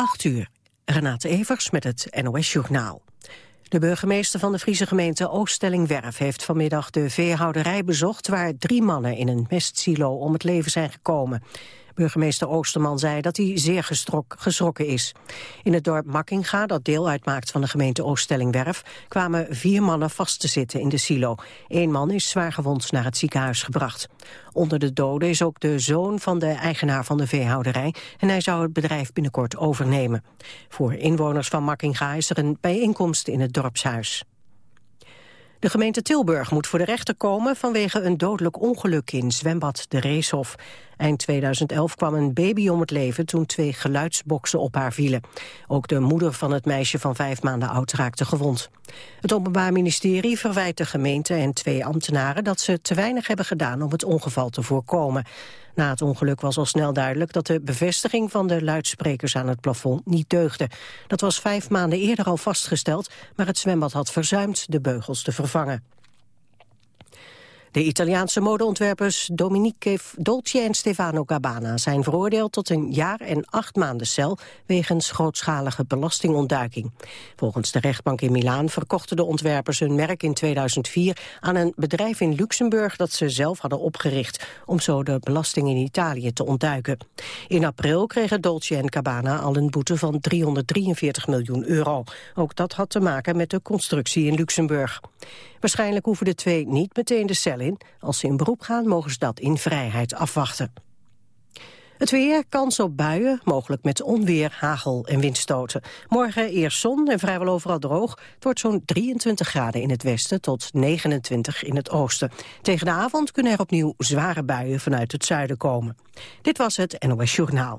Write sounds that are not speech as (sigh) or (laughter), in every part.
8 uur. Renate Evers met het NOS Journaal. De burgemeester van de Friese gemeente Ooststellingwerf heeft vanmiddag de veehouderij bezocht waar drie mannen in een mestsilo om het leven zijn gekomen. Burgemeester Oosterman zei dat hij zeer gestrok, geschrokken is. In het dorp Makkinga, dat deel uitmaakt van de gemeente Ooststellingwerf, kwamen vier mannen vast te zitten in de silo. Eén man is zwaargewond naar het ziekenhuis gebracht. Onder de doden is ook de zoon van de eigenaar van de veehouderij en hij zou het bedrijf binnenkort overnemen. Voor inwoners van Makkinga is er een bijeenkomst in het dorpshuis. De gemeente Tilburg moet voor de rechter komen vanwege een dodelijk ongeluk in zwembad de Reeshof. Eind 2011 kwam een baby om het leven toen twee geluidsboksen op haar vielen. Ook de moeder van het meisje van vijf maanden oud raakte gewond. Het Openbaar Ministerie verwijt de gemeente en twee ambtenaren dat ze te weinig hebben gedaan om het ongeval te voorkomen. Na het ongeluk was al snel duidelijk dat de bevestiging van de luidsprekers aan het plafond niet deugde. Dat was vijf maanden eerder al vastgesteld, maar het zwembad had verzuimd de beugels te vervangen. De Italiaanse modeontwerpers Dominique Dolce en Stefano Gabbana zijn veroordeeld tot een jaar en acht maanden cel wegens grootschalige belastingontduiking. Volgens de rechtbank in Milaan verkochten de ontwerpers hun merk in 2004 aan een bedrijf in Luxemburg dat ze zelf hadden opgericht om zo de belasting in Italië te ontduiken. In april kregen Dolce en Gabbana al een boete van 343 miljoen euro. Ook dat had te maken met de constructie in Luxemburg. Waarschijnlijk hoeven de twee niet meteen de cel in. Als ze in beroep gaan, mogen ze dat in vrijheid afwachten. Het weer, kans op buien, mogelijk met onweer, hagel en windstoten. Morgen eerst zon en vrijwel overal droog. Het wordt zo'n 23 graden in het westen tot 29 in het oosten. Tegen de avond kunnen er opnieuw zware buien vanuit het zuiden komen. Dit was het NOS Journaal.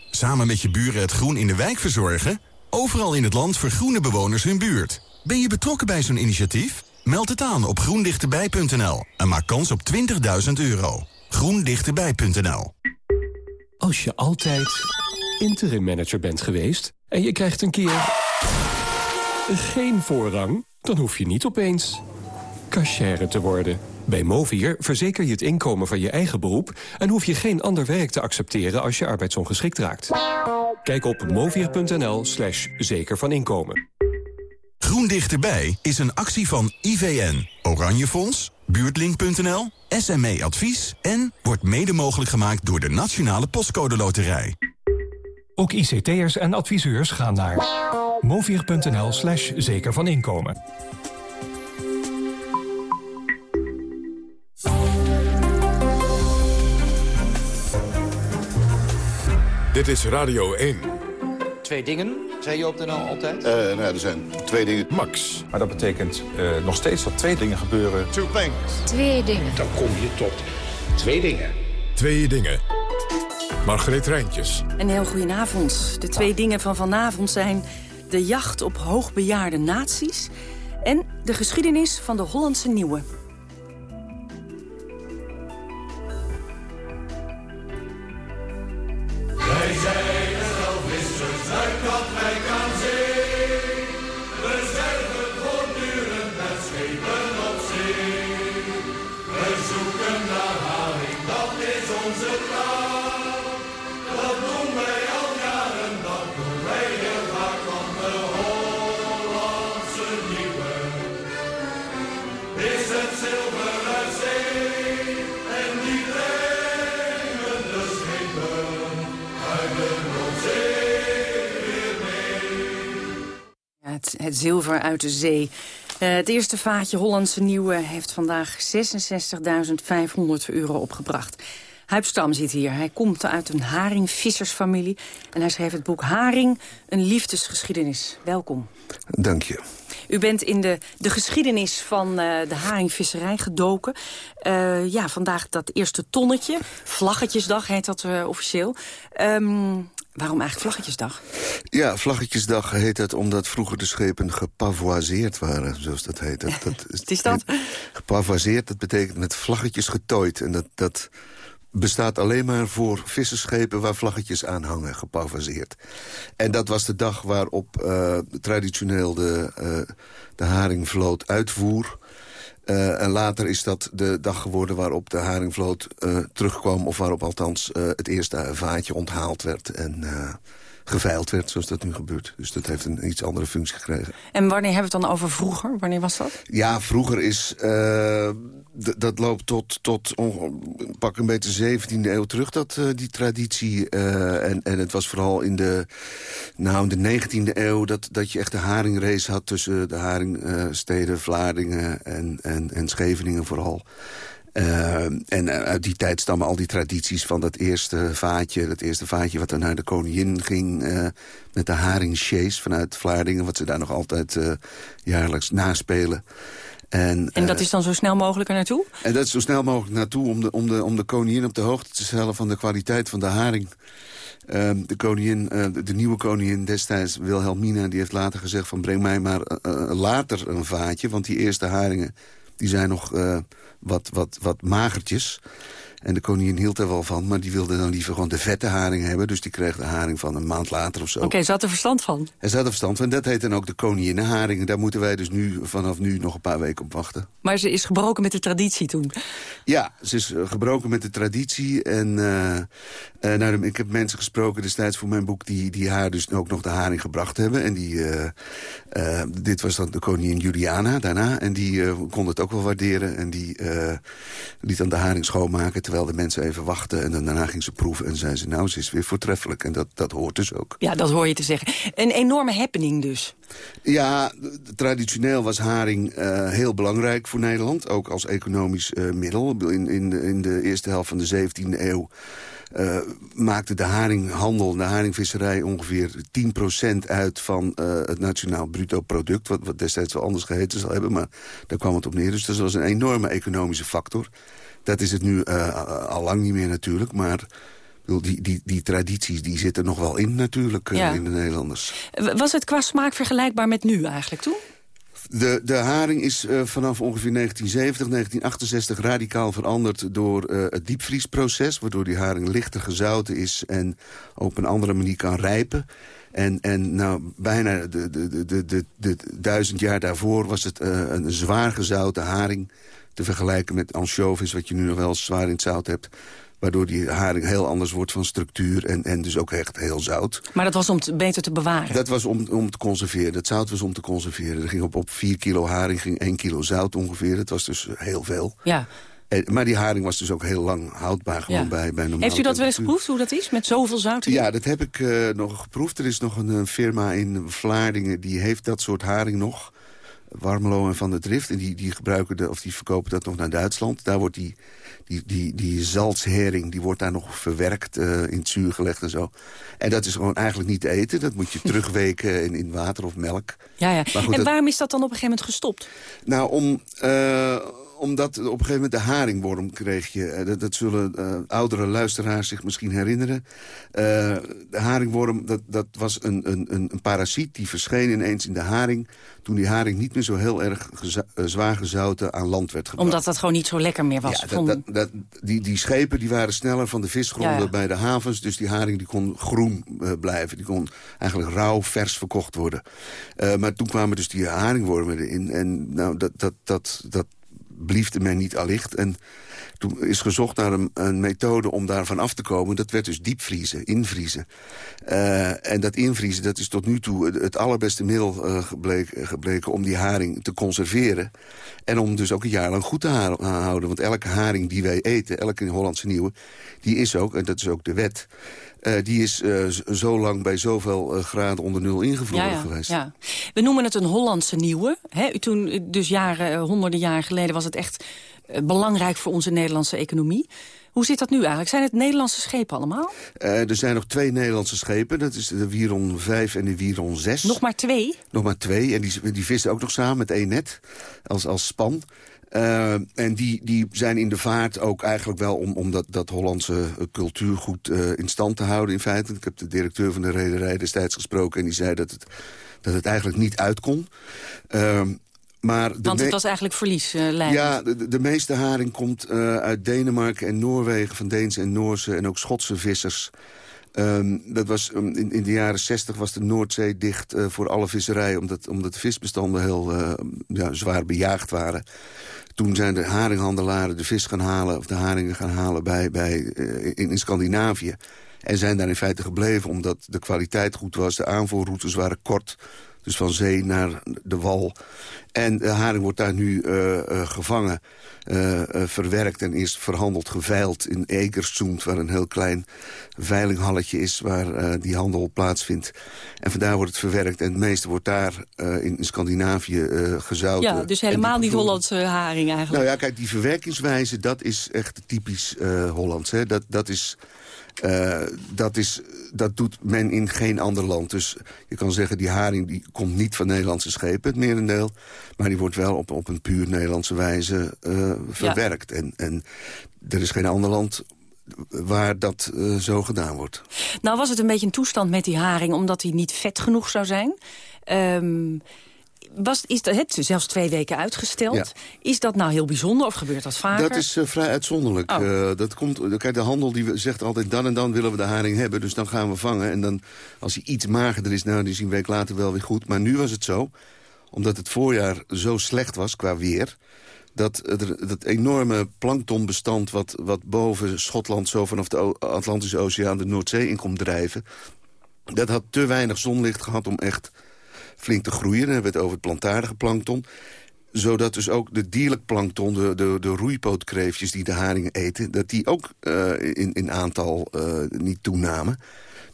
Samen met je buren het groen in de wijk verzorgen? Overal in het land vergroenen bewoners hun buurt. Ben je betrokken bij zo'n initiatief? Meld het aan op groendichterbij.nl en maak kans op 20.000 euro. groendichterbij.nl Als je altijd interim manager bent geweest en je krijgt een keer geen voorrang... dan hoef je niet opeens cashier te worden. Bij Movier verzeker je het inkomen van je eigen beroep... en hoef je geen ander werk te accepteren als je arbeidsongeschikt raakt. Kijk op movier.nl slash zeker van inkomen. Groen Dichterbij is een actie van IVN, Oranje Fonds, Buurtlink.nl, SME Advies... en wordt mede mogelijk gemaakt door de Nationale Postcode Loterij. Ook ICT'ers en adviseurs gaan naar movier.nl slash zeker van inkomen. Dit is Radio 1. Twee dingen, zei je op de NL altijd? Uh, nou, er zijn twee dingen. Max. Maar dat betekent uh, nog steeds dat twee dingen gebeuren. Two things. Twee dingen. Dan kom je tot twee dingen. Twee dingen. Margreet Rijntjes. Een heel goedenavond. De twee dingen van vanavond zijn... de jacht op hoogbejaarde naties... en de geschiedenis van de Hollandse Nieuwe. Zilver uit de zee. Eh, het eerste vaatje Hollandse Nieuwe heeft vandaag 66.500 euro opgebracht. Huip Stam zit hier. Hij komt uit een haringvissersfamilie. En hij schreef het boek Haring, een liefdesgeschiedenis. Welkom. Dank je. U bent in de, de geschiedenis van de haringvisserij gedoken. ja, vandaag dat eerste tonnetje. Vlaggetjesdag heet dat officieel. Um, Waarom eigenlijk Vlaggetjesdag? Ja, Vlaggetjesdag heet het omdat vroeger de schepen gepavoiseerd waren, zoals dat heet. Dat, dat (laughs) is, is dat? Gepavoiseerd, dat betekent met vlaggetjes getooid. En dat, dat bestaat alleen maar voor visserschepen waar vlaggetjes aan hangen, gepavoiseerd. En dat was de dag waarop uh, traditioneel de, uh, de haringvloot uitvoer... Uh, en later is dat de dag geworden waarop de haringvloot uh, terugkwam... of waarop althans uh, het eerste vaatje onthaald werd. En geveild werd, zoals dat nu gebeurt. Dus dat heeft een iets andere functie gekregen. En wanneer hebben we het dan over vroeger? Wanneer was dat? Ja, vroeger is... dat loopt tot, tot pak een beetje de 17e eeuw terug, dat, die traditie. en, en het was vooral in de, nou, in de 19e eeuw... Dat, dat je echt de haringrace had tussen de haringsteden Vlaardingen en, en, en Scheveningen vooral. Uh, en uit die tijd stammen al die tradities van dat eerste vaatje. Dat eerste vaatje wat dan naar de koningin ging. Uh, met de haringchase vanuit Vlaardingen. Wat ze daar nog altijd uh, jaarlijks naspelen. En, en dat is dan zo snel mogelijk er naartoe? En dat is zo snel mogelijk naartoe om de, om, de, om de koningin op de hoogte te stellen... van de kwaliteit van de haring. Ehm, de, koningin, de nieuwe koningin destijds, Wilhelmina, die heeft later gezegd... van breng mij maar later een vaatje, want die eerste haringen... die zijn nog wat, wat, wat magertjes. En de koningin hield er wel van, maar die wilde dan liever gewoon de vette haring hebben. Dus die kreeg de haring van een maand later of zo. Oké, okay, ze had er verstand van. En ze had er verstand van. Dat heet dan ook de koninginnenharing. En daar moeten wij dus nu vanaf nu nog een paar weken op wachten. Maar ze is gebroken met de traditie toen? Ja, ze is eh, gebroken met de traditie. En uh, uh, nou, ik heb mensen gesproken destijds voor mijn boek... die, die haar dus ook nog de haring gebracht hebben. En die, uh, dit was dan de koningin Juliana daarna. En die kon het ook wel waarderen. En die liet dan de haring schoonmaken terwijl de mensen even wachten. En dan daarna ging ze proeven en zei ze, nou, ze is weer voortreffelijk. En dat, dat hoort dus ook. Ja, dat hoor je te zeggen. Een enorme happening dus. Ja, traditioneel was haring uh, heel belangrijk voor Nederland. Ook als economisch uh, middel. In, in, de, in de eerste helft van de 17e eeuw... Uh, maakte de haringhandel, de haringvisserij ongeveer 10% uit van het nationaal bruto product. Wat, wat destijds wel anders geheten zal hebben, maar daar kwam het op neer. Dus dat was een enorme economische factor. Dat is het nu uh, al lang niet meer natuurlijk, maar... Die, die, die tradities die zitten nog wel in natuurlijk uh, in de Nederlanders. Was het qua smaak vergelijkbaar met nu eigenlijk toen? De, de haring is uh, vanaf ongeveer 1970, 1968 radicaal veranderd door uh, het diepvriesproces. Waardoor die haring lichter gezouten is en op een andere manier kan rijpen. En, en nou, bijna de, de, de, de, de, de duizend jaar daarvoor was het uh, een zwaar gezouten haring te vergelijken met anchovies... wat je nu nog wel zwaar in het zout hebt waardoor die haring heel anders wordt van structuur en, en dus ook echt heel zout. Maar dat was om het beter te bewaren? Dat was om, om te conserveren. Dat zout was om te conserveren. Er ging op, op 4 kilo haring ging 1 kilo zout ongeveer. Dat was dus heel veel. Ja. En, maar die haring was dus ook heel lang houdbaar gewoon bij, bij Heeft u dat wel eens geproefd, hoe dat is, met zoveel zout Ja, dat heb ik uh, nog geproefd. Er is nog een, een firma in Vlaardingen, die heeft dat soort haring nog. Warmelo en Van der Drift. En die, die, gebruiken de, of die verkopen dat nog naar Duitsland. Daar wordt die, die, die, die zaltshering die wordt daar nog verwerkt, uh, in het zuur gelegd en zo. En dat is gewoon eigenlijk niet te eten. Dat moet je (laughs) terugweken in, in water of melk. Ja, ja. en waarom is dat dan op een gegeven moment gestopt? Nou, om... Uh, omdat op een gegeven moment de haringworm kreeg je. Eh, dat, dat zullen uh, oudere luisteraars zich misschien herinneren. Uh, de haringworm, dat, dat was een, een, een parasiet die verscheen ineens in de haring... toen die haring niet meer zo heel erg zwaar gezouten aan land werd gebracht. Omdat dat gewoon niet zo lekker meer was? Ja, dat, dat, die, die schepen die waren sneller van de visgronden bij de havens... dus die haring die kon groen blijven. Die kon eigenlijk rauw, vers verkocht worden. maar toen kwamen dus die haringwormen erin. En nou, dat, dat, dat, dat bliefde men niet allicht. En toen is gezocht naar een, methode om daarvan af te komen. Dat werd dus diepvriezen, invriezen. Uh, en dat invriezen, dat is tot nu toe het, allerbeste middel uh, gebleken, gebleken... om die haring te conserveren. En om dus ook een jaar lang goed te houden. Want elke haring die wij eten, elke Hollandse nieuwe... die is ook, en dat is ook de wet... Uh, die is uh, zo lang bij zoveel uh, graden onder nul ingevroren ja, ja, geweest. Ja. We noemen het een Hollandse nieuwe. Hè? Toen, dus jaren, honderden jaren geleden was het echt belangrijk voor onze Nederlandse economie. Hoe zit dat nu eigenlijk? Zijn het Nederlandse schepen allemaal? Uh, er zijn nog twee Nederlandse schepen. Dat is de Wieron 5 en de Wieron 6. Nog maar twee? Nog maar twee. En die, die vissen ook nog samen met één net als, als span. Uh, en die, die zijn in de vaart ook eigenlijk wel om, om dat, dat Hollandse cultuurgoed uh, in stand te houden in feite. Ik heb de directeur van de rederij destijds gesproken en die zei dat het, dat het eigenlijk niet uit kon. Uh, maar Want het was eigenlijk verlies, uh, Ja, de, de, meeste haring komt uit Denemarken en Noorwegen... van Deense en Noorse en ook Schotse vissers. Um, dat was, um, in, in, de jaren 60 was de Noordzee dicht uh, voor alle visserij... omdat, omdat de visbestanden heel ja, zwaar bejaagd waren. Toen zijn de haringhandelaren de vis gaan halen... of de haringen gaan halen bij, bij, in, in Scandinavië. En zijn daar in feite gebleven omdat de kwaliteit goed was. De aanvoerroutes waren kort... Dus van zee naar de wal. En de haring wordt daar nu uh, uh, gevangen, uh, verwerkt en eerst verhandeld, geveild in Egersund... waar een heel klein veilinghalletje is waar die handel plaatsvindt. En vandaar wordt het verwerkt en het meeste wordt daar in, in, Scandinavië gezouten. Ja, dus helemaal niet Hollandse haring eigenlijk. Nou ja, kijk, die verwerkingswijze, dat is echt typisch Hollands. Hè? Dat, dat is... Uh, dat, is, dat doet men in geen ander land. Dus je kan zeggen, die haring die komt niet van Nederlandse schepen, het merendeel. Maar die wordt wel op, op een puur Nederlandse wijze uh, verwerkt. Ja. En, en er is geen ander land waar dat uh, zo gedaan wordt. Nou was het een beetje een toestand met die haring... omdat hij niet vet genoeg zou zijn. Um, was, is dat, het zelfs twee weken uitgesteld. Ja. Is dat nou heel bijzonder of gebeurt dat vaker? Dat is uh, vrij uitzonderlijk. Oh. Uh, dat komt, kijk, de handel die zegt altijd dan en dan willen we de haring hebben. Dus dan gaan we vangen. En dan, als hij iets magerder is, nou, die is een week later wel weer goed. Maar nu was het zo, omdat het voorjaar zo slecht was qua weer dat het enorme planktonbestand wat, wat boven Schotland... zo vanaf de Atlantische Oceaan de Noordzee in komt drijven... dat had te weinig zonlicht gehad om echt flink te groeien. Dan hebben we het over het plantaardige plankton zodat dus ook de dierlijk plankton, de, de, roeipootkreefjes die de haringen eten... dat die ook uh, in, in aantal uh, niet toenamen.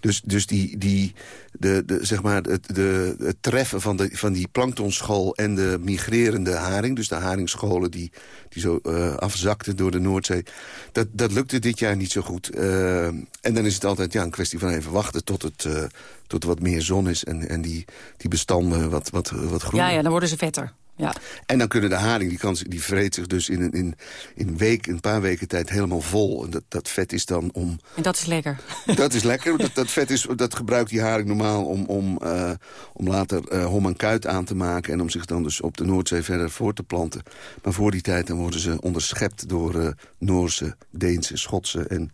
Dus, dus die, die, de, de, zeg maar het, de, het treffen van, de, van die planktonschool en de migrerende haring... dus de haringscholen die, die zo uh, afzakten door de Noordzee... Dat, dat lukte dit jaar niet zo goed. Uh, en dan is het altijd ja, een kwestie van even wachten tot het, uh, tot er wat meer zon is... en, en die, die bestanden wat, wat, wat groeien. Ja, ja, dan worden ze vetter. Ja. En dan kunnen de haring, die, kan, die vreet zich dus in, in, in een, week, een paar weken tijd helemaal vol. En dat, dat vet is dan om... En dat is lekker. (laughs) Dat is lekker. Dat, dat vet is, dat gebruikt die haring normaal om, om, uh, om later uh, hom en kuit aan te maken... en om zich dan dus op de Noordzee verder voor te planten. Maar voor die tijd dan worden ze onderschept door uh, Noorse, Deense, Schotse en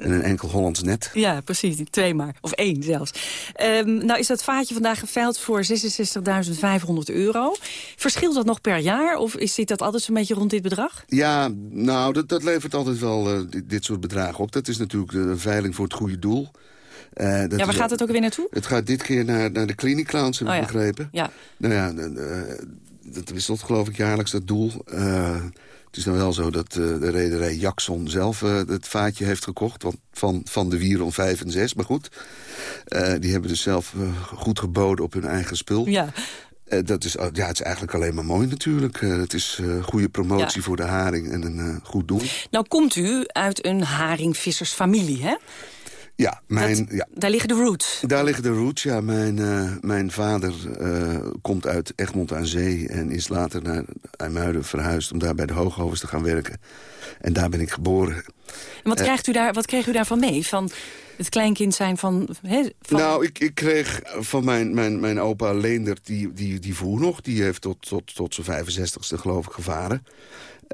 en een enkel Hollands net. Ja, precies. Twee maar. Of één zelfs. Um, nou is dat vaatje vandaag geveild voor 66.500 euro. Verschilt dat nog per jaar? Of is, zit dat altijd zo'n beetje rond dit bedrag? Ja, nou, dat, dat levert altijd wel uh, dit, soort bedragen op. Dat is natuurlijk de veiling voor het goede doel. Uh, dat ja, waar gaat het ook weer naartoe? Het gaat dit keer naar, naar de Clinic Clowns, heb ik oh, ja. begrepen. Ja. Nou ja, dat wisselt geloof ik jaarlijks dat doel. Uh, het is dan wel zo dat uh, de rederij Jackson zelf uh, het vaatje heeft gekocht. Want van, van de Wieron 5 en 6, maar goed. Die hebben dus zelf goed geboden op hun eigen spul. Ja. dat is, ja, het is eigenlijk alleen maar mooi natuurlijk. het is goede promotie ja. voor de haring en een goed doel. Nou komt u uit een haringvissersfamilie, hè? Ja, mijn, dat, ja, daar liggen de roots. Daar liggen de roots, ja. Mijn, uh, mijn vader uh, komt uit Egmond aan Zee... en is later naar IJmuiden verhuisd om daar bij de Hoogovens te gaan werken. En daar ben ik geboren. En wat, uh, krijgt u daar, wat kreeg u daarvan mee? Van het kleinkind zijn van... He, van... Nou, ik, ik kreeg van mijn, mijn, mijn opa Leendert, die, die, die voer nog. Die heeft tot, tot, tot zijn 65ste geloof ik gevaren.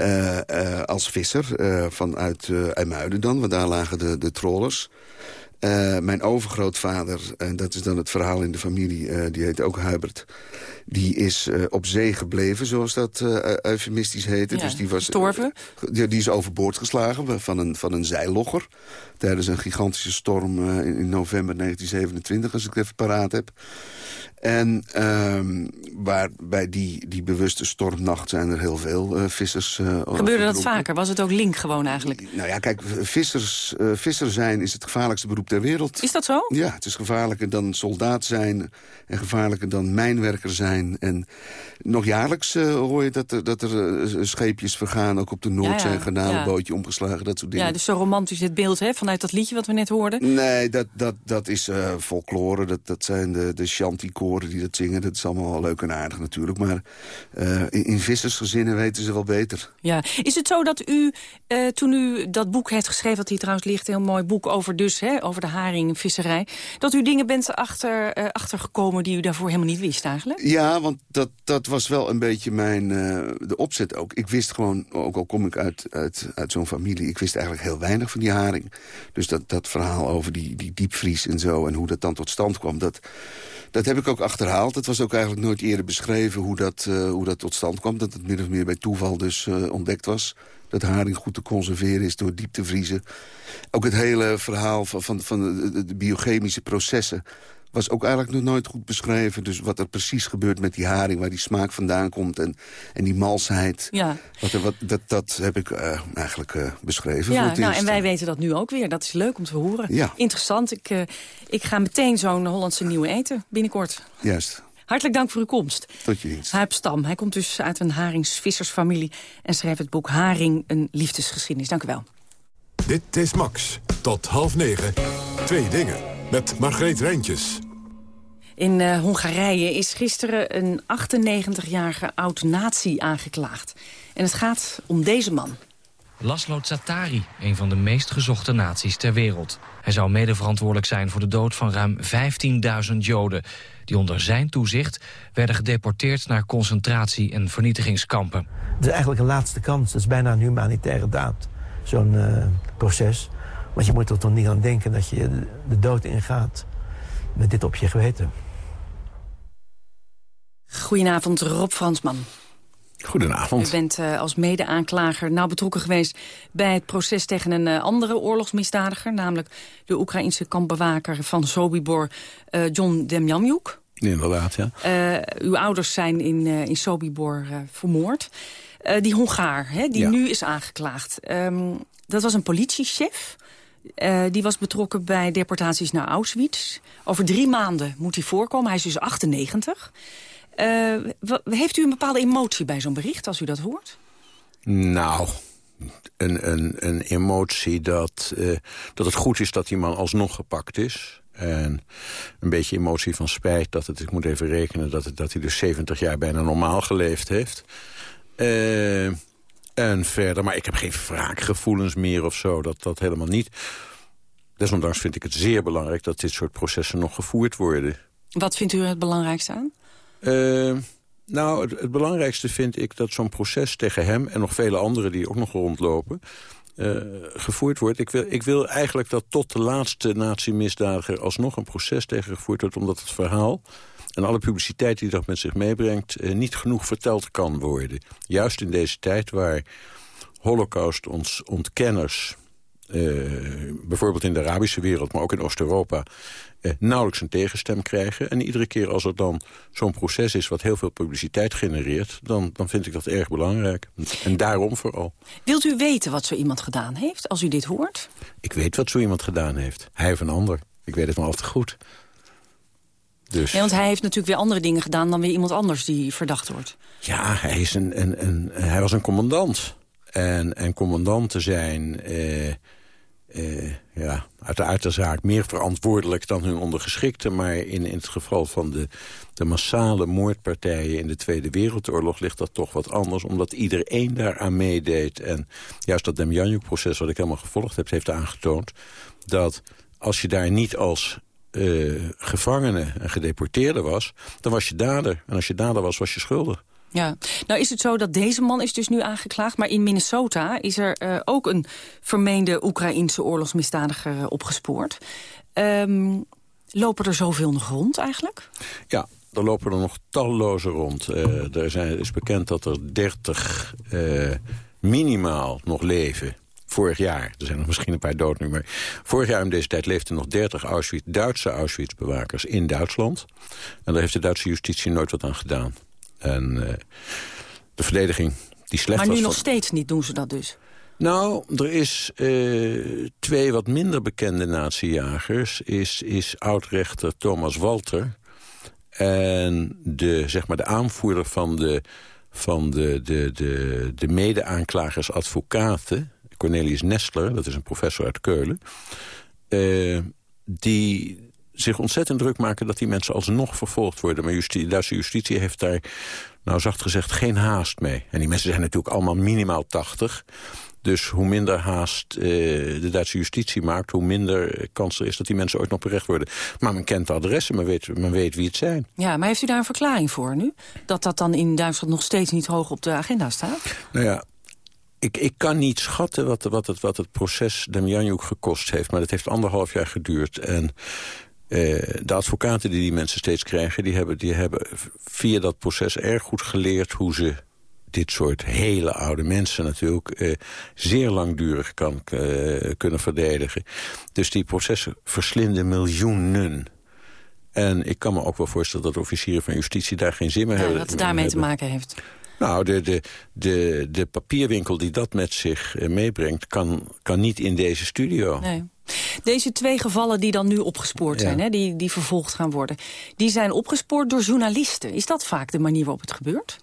Uh, uh, als visser uh, vanuit IJmuiden dan, want daar lagen de, de trollers. Mijn overgrootvader, en dat is dan het verhaal in de familie, die heet ook Hubert. Die is uh, op zee gebleven, zoals dat eufemistisch heette. Ja, dus die was gestorven? Die, die, is overboord geslagen van een, van een zeilogger. Tijdens een gigantische storm in, in, november 1927, als ik het even paraat heb. En um, waar, bij die, die bewuste stormnacht zijn er heel veel uh, vissers... Uh, Gebeurde dat vaker? Was het ook link gewoon eigenlijk? Nou ja, kijk, vissers, uh, visser zijn is het gevaarlijkste beroep ter wereld. Is dat zo? Ja, het is gevaarlijker dan soldaat zijn en gevaarlijker dan mijnwerker zijn. En nog jaarlijks hoor je dat er, dat er scheepjes vergaan, ook op de Noordzee, ja, ja. ja. omgeslagen, dat soort dingen. Ja, dus zo romantisch dit beeld hè, vanuit dat liedje wat we net hoorden? Nee, dat, dat, dat is folklore, dat, dat zijn de, de shantykoren die dat zingen. Dat is allemaal wel leuk en aardig natuurlijk. Maar uh, in, in, vissersgezinnen weten ze wel beter. Ja. Is het zo dat u, uh, toen u dat boek heeft geschreven... dat hier trouwens ligt, een heel mooi boek over dus, hè, over de haringvisserij... dat u dingen bent achter, uh, achtergekomen die u daarvoor helemaal niet wist eigenlijk? Ja, want dat, dat was wel een beetje mijn de opzet ook. Ik wist gewoon, ook al kom ik uit, uit, uit zo'n familie... ik wist eigenlijk heel weinig van die haring. Dus dat, dat verhaal over die, die diepvries en zo... en hoe dat dan tot stand kwam, dat... Dat heb ik ook achterhaald. Het was ook eigenlijk nooit eerder beschreven hoe dat, uh, hoe dat tot stand kwam. Dat het min of meer bij toeval dus uh, ontdekt was. Dat haring goed te conserveren is door diep te vriezen. Ook het hele verhaal van, van, van de, de biochemische processen was ook eigenlijk nog nooit goed beschreven. Dus wat er precies gebeurt met die haring, waar die smaak vandaan komt... en, en die malsheid, ja. wat er, wat, dat, dat heb ik uh, eigenlijk uh, beschreven. Ja, nou, en wij weten dat nu ook weer. Dat is leuk om te horen. Ja. Interessant. Ik, uh, ik ga meteen zo'n Hollandse nieuwe eten binnenkort. Juist. Hartelijk dank voor uw komst. Tot je dienst. Huip Stam. Hij komt dus uit een haringsvissersfamilie... en schrijft het boek Haring, een liefdesgeschiedenis. Dank u wel. Dit is Max. Tot half negen. Twee dingen. Met Margreet Rijntjes. In uh, Hongarije is gisteren een 98-jarige oud-nazi aangeklaagd. En het gaat om deze man. Laszlo Tsatari, een van de meest gezochte nazi's ter wereld. Hij zou mede verantwoordelijk zijn voor de dood van ruim 15.000 Joden... die onder zijn toezicht werden gedeporteerd naar concentratie- en vernietigingskampen. Het is eigenlijk een laatste kans. Het is bijna een humanitaire daad, zo'n uh, proces. Want je moet er toch niet aan denken dat je de dood ingaat met dit op je geweten. Goedenavond, Rob Fransman. Goedenavond. U bent uh, als mede-aanklager nauw betrokken geweest bij het proces tegen een uh, andere oorlogsmisdadiger, namelijk de Oekraïense kampbewaker van Sobibor, uh, John Demjanjuk. Inderdaad, ja. uw ouders zijn in, in Sobibor vermoord. die Hongaar, hè, die ja. nu is aangeklaagd, um, dat was een politiechef. die was betrokken bij deportaties naar Auschwitz. Over drie maanden moet hij voorkomen. Hij is dus 98. Uh, heeft u een bepaalde emotie bij zo'n bericht als u dat hoort? Nou, een, een, een emotie dat, uh, dat het goed is dat die man alsnog gepakt is. En een beetje emotie van spijt dat het, ik moet even rekenen... dat, het, dat hij dus 70 jaar bijna normaal geleefd heeft. Uh, en verder, maar ik heb geen wraakgevoelens meer of zo. Dat, dat helemaal niet. Desondanks vind ik het zeer belangrijk dat dit soort processen nog gevoerd worden. Wat vindt u het belangrijkste aan? Uh, nou, het, belangrijkste vind ik dat zo'n proces tegen hem... en nog vele anderen die ook nog rondlopen... Uh, gevoerd wordt. Ik wil, ik wil eigenlijk dat tot de laatste nazi-misdadiger... alsnog een proces tegen gevoerd wordt... omdat het verhaal en alle publiciteit die dat met zich meebrengt... Uh, niet genoeg verteld kan worden. Juist in deze tijd waar holocaust ons ontkenners... Uh, bijvoorbeeld in de Arabische wereld, maar ook in Oost-Europa... Uh, nauwelijks een tegenstem krijgen. En iedere keer als er dan zo'n proces is wat heel veel publiciteit genereert... Dan, dan vind ik dat erg belangrijk. En daarom vooral. Wilt u weten wat zo iemand gedaan heeft, als u dit hoort? Ik weet wat zo iemand gedaan heeft. Hij of een ander. Ik weet het maar al te goed. Dus. Nee, want hij heeft natuurlijk weer andere dingen gedaan... dan weer iemand anders die verdacht wordt. Ja, hij, is een, een, een, hij was een commandant. En, en commandanten zijn... Eh, uh, ja, uiteraard de zaak meer verantwoordelijk dan hun ondergeschikten. Maar in, in het geval van de, de massale moordpartijen in de Tweede Wereldoorlog ligt dat toch wat anders. Omdat iedereen daaraan meedeed. En juist dat Demjanjuk-proces wat ik helemaal gevolgd heb, heeft aangetoond... dat als je daar niet als uh, gevangene en gedeporteerde was, dan was je dader. En als je dader was, was je schuldig. Ja, nou is het zo dat deze man is dus nu aangeklaagd... maar in Minnesota is er uh, ook een vermeende Oekraïense oorlogsmisdadiger uh, opgespoord. Um, lopen er zoveel nog rond eigenlijk? Ja, er lopen er nog talloze rond. Uh, er zijn, is bekend dat er 30 minimaal nog leven vorig jaar, er zijn nog misschien een paar dood nu... maar vorig jaar om deze tijd leefden nog 30 Auschwitz, Duitse Auschwitz-bewakers in Duitsland. En daar heeft de Duitse justitie nooit wat aan gedaan. En uh, de verdediging die slecht maar was... nu nog steeds niet doen ze dat dus? Nou, er is uh, twee wat minder bekende nazi-jagers. Is, is oudrechter Thomas Walter... en de, zeg maar, de aanvoerder van de, van de, de, de, de mede-aanklagers advocaten... Cornelius Nestler, dat is een professor uit Keulen... Uh, die zich ontzettend druk maken dat die mensen alsnog vervolgd worden. Maar justitie, de Duitse justitie heeft daar, nou zacht gezegd, geen haast mee. En die mensen zijn natuurlijk allemaal minimaal 80. Dus hoe minder haast uh, de Duitse justitie maakt... hoe minder kans er is dat die mensen ooit nog berecht worden. Maar men kent de adressen, men weet, men weet wie het zijn. Ja, maar heeft u daar een verklaring voor nu? Dat dat dan in Duitsland nog steeds niet hoog op de agenda staat? Nou ja, ik, ik kan niet schatten wat, wat, het, wat het proces Demjanjuk gekost heeft. Maar dat heeft anderhalf jaar geduurd. En uh, de advocaten die die mensen steeds krijgen... Die hebben, die hebben via dat proces erg goed geleerd hoe ze dit soort hele oude mensen natuurlijk uh, zeer langdurig kan uh, kunnen verdedigen. Dus die processen verslinden miljoenen. En ik kan me ook wel voorstellen dat officieren van justitie daar geen zin meer ja, hebben. Wat het daarmee te maken heeft. Nou, de, de, de, de papierwinkel die dat met zich uh, meebrengt... Kan, kan niet in deze studio. Nee. Deze twee gevallen die dan nu opgespoord zijn, ja. hè, die, die vervolgd gaan worden... die zijn opgespoord door journalisten. Is dat vaak de manier waarop het gebeurt?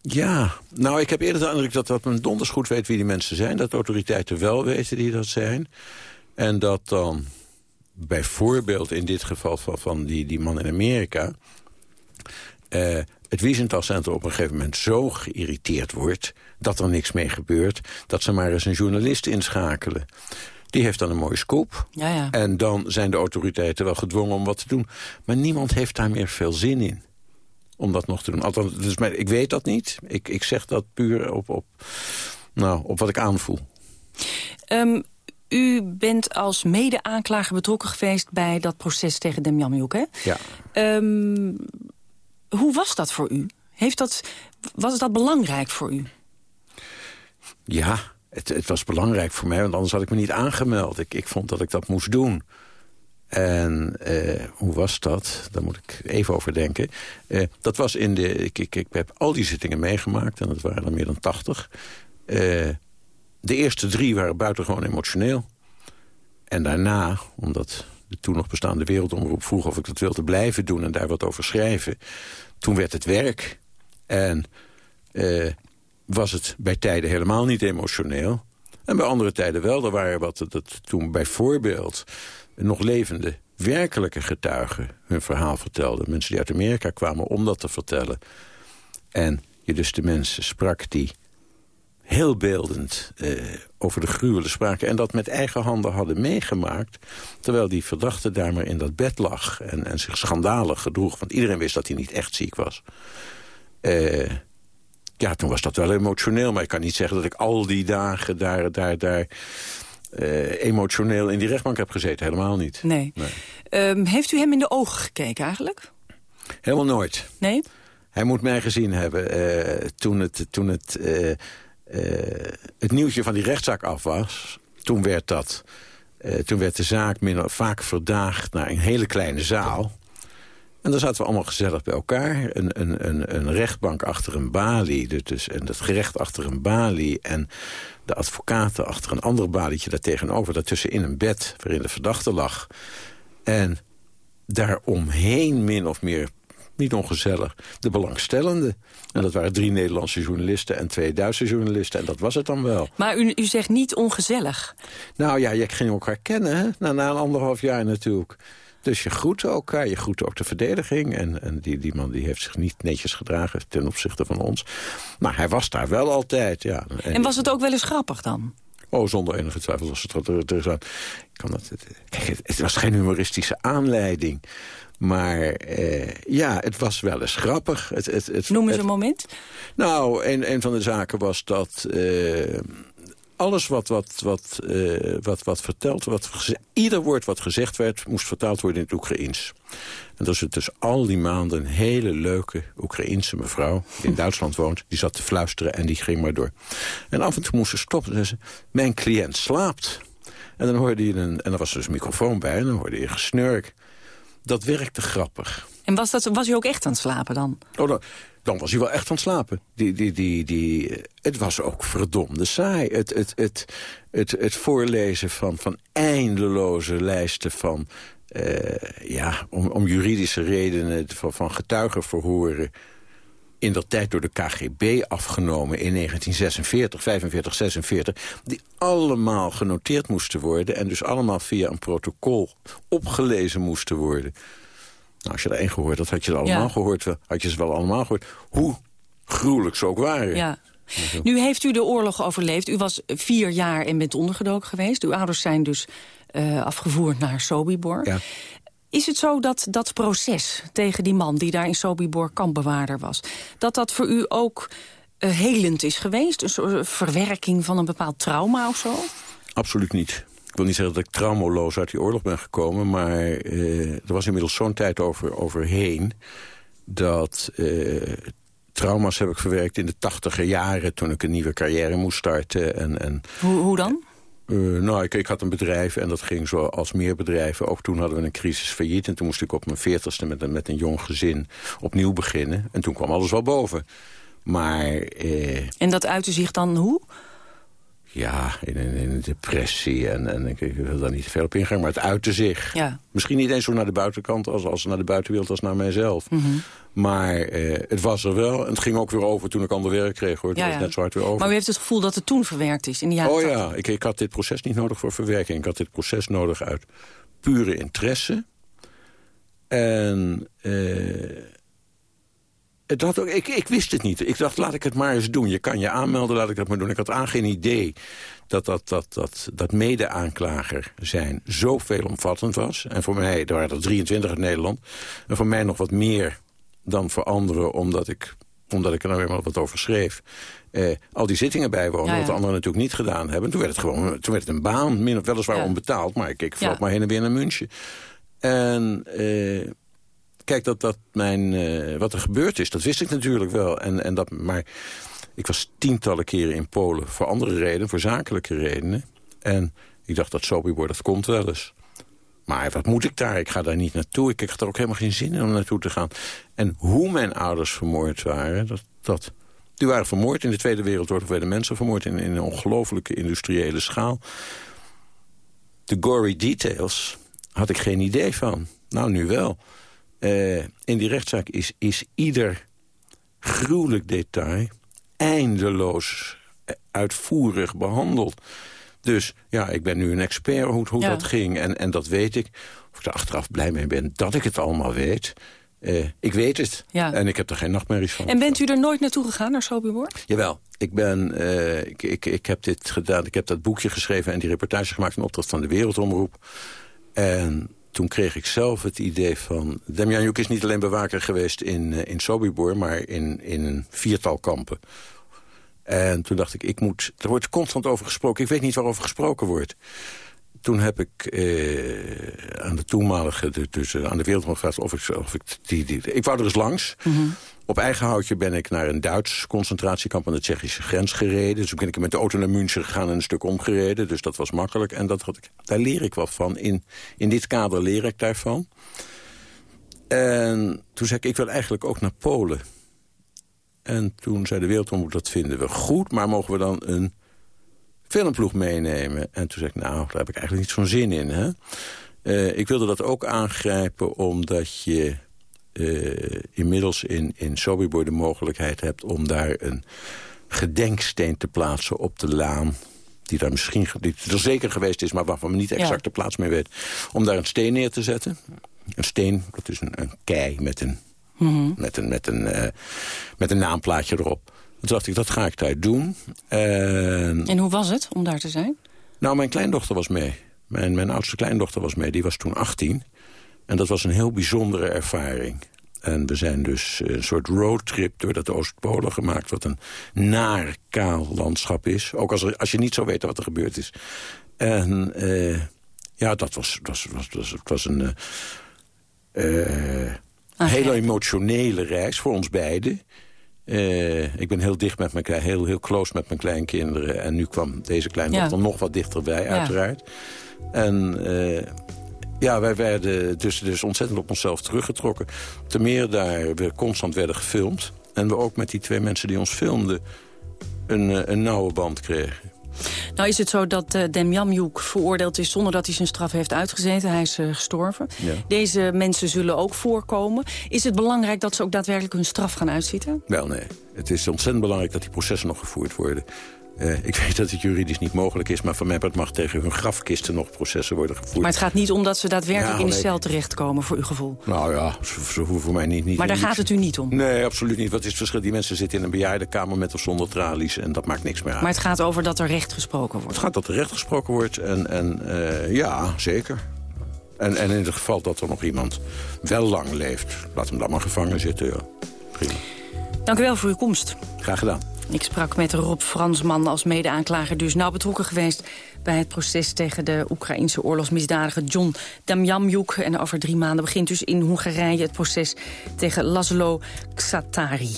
Ja, nou, ik heb eerder de indruk dat, dat men donders goed weet wie die mensen zijn. Dat autoriteiten wel weten die dat zijn. En dat dan bijvoorbeeld in dit geval van, van die, die man in Amerika... Uh, het Wiesenthal Center op een gegeven moment zo geïrriteerd wordt... dat er niks mee gebeurt, dat ze maar eens een journalist inschakelen. Die heeft dan een mooie scoop. Ja, ja. En dan zijn de autoriteiten wel gedwongen om wat te doen. Maar niemand heeft daar meer veel zin in om dat nog te doen. Althans, dus, maar ik weet dat niet. Ik, ik zeg dat puur op, op, nou, op wat ik aanvoel. Um, u bent als mede-aanklager betrokken geweest... bij dat proces tegen Demjanjuk, hè? Ja. Um, hoe was dat voor u? Heeft dat, was dat belangrijk voor u? Ja, het, het was belangrijk voor mij, want anders had ik me niet aangemeld. Ik, ik vond dat ik dat moest doen. En uh, hoe was dat? Daar moet ik even over denken. Uh, dat was in de... Ik, ik, ik heb al die zittingen meegemaakt, en dat waren er meer dan tachtig. Uh, de eerste drie waren buitengewoon emotioneel. En daarna, omdat de toen nog bestaande wereldomroep vroeg of ik dat wilde blijven doen... en daar wat over schrijven, toen werd het werk. En was het bij tijden helemaal niet emotioneel. En bij andere tijden wel. Er waren wat dat toen bijvoorbeeld nog levende, werkelijke getuigen hun verhaal vertelden. Mensen die uit Amerika kwamen om dat te vertellen. En je dus de mensen sprak die heel beeldend eh, over de gruwelen spraken... en dat met eigen handen hadden meegemaakt... terwijl die verdachte daar maar in dat bed lag en, en zich schandalig gedroeg. Want iedereen wist dat hij niet echt ziek was. Eh, ja, toen was dat wel emotioneel. Maar ik kan niet zeggen dat ik al die dagen daar... daar, daar uh, emotioneel in die rechtbank heb gezeten. Helemaal niet. Nee. nee. Um, heeft u hem in de ogen gekeken eigenlijk? Helemaal nooit. Nee? Hij moet mij gezien hebben uh, toen het, toen het, uh, het nieuwtje van die rechtszaak af was. Toen werd, dat, toen werd de zaak minder, vaak verdaagd naar een hele kleine zaal. En dan zaten we allemaal gezellig bij elkaar. Een, een, een, een rechtbank achter een balie. Dus, en het gerecht achter een balie. En de advocaten achter een ander balietje daartegenover. Daartussen in een bed waarin de verdachte lag. En daaromheen min of meer, niet ongezellig, de belangstellenden. En dat waren drie Nederlandse journalisten en twee Duitse journalisten. En dat was het dan wel. Maar u, u zegt niet ongezellig. Nou ja, je ging elkaar kennen, hè? Na, na een anderhalf jaar natuurlijk. Dus je groet elkaar, je groet ook de verdediging. En, en die, die man die heeft zich niet netjes gedragen ten opzichte van ons. Maar hij was daar wel altijd, ja. En, en was het ook wel eens grappig dan? Oh, zonder enige twijfel was het er, er, er kan dat, kijk, het, het, was geen humoristische aanleiding. Maar eh, ja, het was wel eens grappig. Het, het, het, Noem eens een moment. Nou, een, een van de zaken was dat... Uh, alles wat, wat, wat, uh, wat, wat verteld, wat, ieder woord wat gezegd werd, moest vertaald worden in het Oekraïens. En dat is dus al die maanden een hele leuke Oekraïense mevrouw... die in Duitsland woont, die zat te fluisteren en die ging maar door. En af en toe moest ze stoppen en zei ze... mijn cliënt slaapt. En dan hoorde je een... En er was dus een microfoon bij en dan hoorde je gesnurk. Dat werkte grappig. En was, dat, was u ook echt aan het slapen dan? Oh, dan, dan was hij wel echt aan het slapen. Die, die, die, die, het was ook verdomde saai. Het, het, het, het, het voorlezen van, van eindeloze lijsten van... Uh, ja, om, om juridische redenen van, van getuigenverhoren in dat tijd door de KGB afgenomen in 1946, 45, 46... die allemaal genoteerd moesten worden... en dus allemaal via een protocol opgelezen moesten worden. Nou, als je er één gehoord had, had je ze allemaal gehoord. Had je ze wel allemaal gehoord. Hoe gruwelijk ze ook waren. Ja. Nu heeft u de oorlog overleefd. U was vier jaar en bent ondergedoken geweest. Uw ouders zijn dus uh, afgevoerd naar Sobibor. Ja. Is het zo dat dat proces tegen die man die daar in Sobibor kampbewaarder was... dat dat voor u ook uh, helend is geweest? Een soort verwerking van een bepaald trauma of zo? Absoluut niet. Ik wil niet zeggen dat ik traumoloos uit die oorlog ben gekomen... maar uh, er was inmiddels zo'n tijd over, overheen... dat uh, trauma's heb ik verwerkt in de tachtiger jaren... toen ik een nieuwe carrière moest starten. En, en, hoe, hoe dan? Uh, nou, ik, ik, had een bedrijf en dat ging zoals meer bedrijven. Ook toen hadden we een crisis failliet. En toen moest ik op mijn veertigste met, met een jong gezin opnieuw beginnen. En toen kwam alles wel boven. Maar... Eh, en dat uitte zich dan hoe? Ja, in, in een depressie. En, en ik, wil daar niet veel op ingaan, maar het uitte zich. Ja. Misschien niet eens zo naar de buitenkant als, als naar de buitenwereld als naar mijzelf. Mm Maar eh, het was er wel. En het ging ook weer over toen ik ander werk kreeg. Hoor. Het ja, was net zo hard weer over. Maar u heeft het gevoel dat het toen verwerkt is in die Oh ja, ik, ik had dit proces niet nodig voor verwerking. Ik had dit proces nodig uit pure interesse. En... Ook, ik, ik wist het niet. Ik dacht, laat ik het maar eens doen. Je kan je aanmelden, laat ik dat maar doen. Ik had aan geen idee dat dat, dat, dat, dat mede-aanklager zijn zo veelomvattend was. En voor mij, er waren er 23 in Nederland. En voor mij nog wat meer dan voor anderen, omdat ik, omdat ik er nou eenmaal wat over schreef. Eh, al die zittingen bijwonen, wat de anderen natuurlijk niet gedaan hebben. Toen werd het gewoon toen werd het een baan, min of weliswaar ja. onbetaald. Maar ik, ik vloog maar heen en weer naar München. En... Eh, kijk, dat, dat mijn, uh, wat er gebeurd is, dat wist ik natuurlijk wel. En, en dat, maar ik was tientallen keren in Polen voor andere redenen, voor zakelijke redenen. En ik dacht, dat Sobibor, dat komt wel eens. Maar wat moet ik daar? Ik ga daar niet naartoe. Ik, ik had er ook helemaal geen zin in om naartoe te gaan. En hoe mijn ouders vermoord waren, dat, dat, die waren vermoord in de Tweede Wereldoorlog. werden mensen vermoord in, in een ongelofelijke industriële schaal. De gory details had ik geen idee van. Nou, nu wel. Uh, in die rechtszaak is, is ieder gruwelijk detail eindeloos eh, uitvoerig behandeld. Dus ja, ik ben nu een expert hoe, hoe dat ging. En, en dat weet ik. Of ik er achteraf blij mee ben dat ik het allemaal weet. Uh, ik weet het. Ja. En ik heb er geen nachtmerries van. En bent u er nooit naartoe gegaan, naar Sobibor? Jawel. Ik, ben, uh, ik, ik, ik heb dit gedaan. Ik heb dat boekje geschreven en die reportage gemaakt... in opdracht van de Wereldomroep. En toen kreeg ik zelf het idee van... Demjanjuk is niet alleen bewaker geweest in, uh, in Sobibor... maar in, in een viertal kampen. En toen dacht ik, ik moet... Er wordt constant over gesproken. Ik weet niet waarover gesproken wordt. Toen heb ik eh, aan de toenmalige, dus aan de wereld gevraagd... of ik, of ik die, die... Ik wou er eens langs. Mm. Op eigen houtje ben ik naar een Duits concentratiekamp aan de Tsjechische grens gereden. Dus toen ben ik met de auto naar München gegaan en een stuk omgereden. Dus dat was makkelijk. En dat ik, daar leer ik wat van. In, in dit kader leer ik daarvan. En toen zei ik, ik wil eigenlijk ook naar Polen. En toen zei de Wereldomroep, dat vinden we goed... maar mogen we dan een filmploeg meenemen? En toen zei ik, nou, daar heb ik eigenlijk niet zo'n zin in. Hè? Uh, ik wilde dat ook aangrijpen omdat je inmiddels in, in Sobibor de mogelijkheid hebt... om daar een gedenksteen te plaatsen op de laan die daar misschien die er zeker geweest is... maar waarvan we niet exact ja. de plaats mee weet... om daar een steen neer te zetten. Een steen, dat is een, een kei met een, mm -hmm. met, een, met, een, uh, met een naamplaatje erop. Toen dacht ik, dat ga ik daar doen. En, en hoe was het om daar te zijn? Nou, mijn kleindochter was mee. Mijn, mijn oudste kleindochter was mee, die was toen 18... En dat was een heel bijzondere ervaring. En we zijn dus een soort roadtrip door dat Oostpolen gemaakt... wat een naar kaal landschap is. Ook als, er, als je niet zou weten wat er gebeurd is. En uh, ja, dat was, was, was, was, het was een uh, hele emotionele reis voor ons beiden. Uh, ik ben heel dicht met mijn heel, heel close met mijn kleinkinderen. En nu kwam deze kleindochter ja. nog wat dichterbij, uiteraard. Ja. En ja, wij werden dus, dus ontzettend op onszelf teruggetrokken. Ten meer daar we constant werden gefilmd. En we ook met die twee mensen die ons filmden een, een nauwe band kregen. Nou is het zo dat uh, Demjanjuk veroordeeld is zonder dat hij zijn straf heeft uitgezeten. Hij is uh, gestorven. Ja. Deze mensen zullen ook voorkomen. Is het belangrijk dat ze ook daadwerkelijk hun straf gaan uitzitten? Wel nee. Het is ontzettend belangrijk dat die processen nog gevoerd worden. Uh, ik (laughs) weet dat het juridisch niet mogelijk is, maar van mij mag tegen hun grafkisten nog processen worden gevoerd. Maar het gaat niet om dat ze daadwerkelijk in de cel terechtkomen, voor uw gevoel? Nou ja, ze, ze hoeven voor mij niet... niet maar daar gaat het u niet om? Nee, absoluut niet. Wat is het verschil? Die mensen zitten in een bejaardenkamer met of zonder tralies en dat maakt niks meer uit. Maar het gaat over dat er recht gesproken wordt? Het gaat dat er recht gesproken wordt en, en uh, ja, zeker. En, en in het geval dat er nog iemand wel lang leeft, laat hem dan maar gevangen zitten. Ja. Prima. Dank u wel voor uw komst. Graag gedaan. Ik sprak met Rob Fransman als mede-aanklager... dus nauw betrokken geweest bij het proces tegen de Oekraïense oorlogsmisdadiger John Damjamjuk. En over drie maanden begint dus in Hongarije het proces tegen Laszlo Xatari.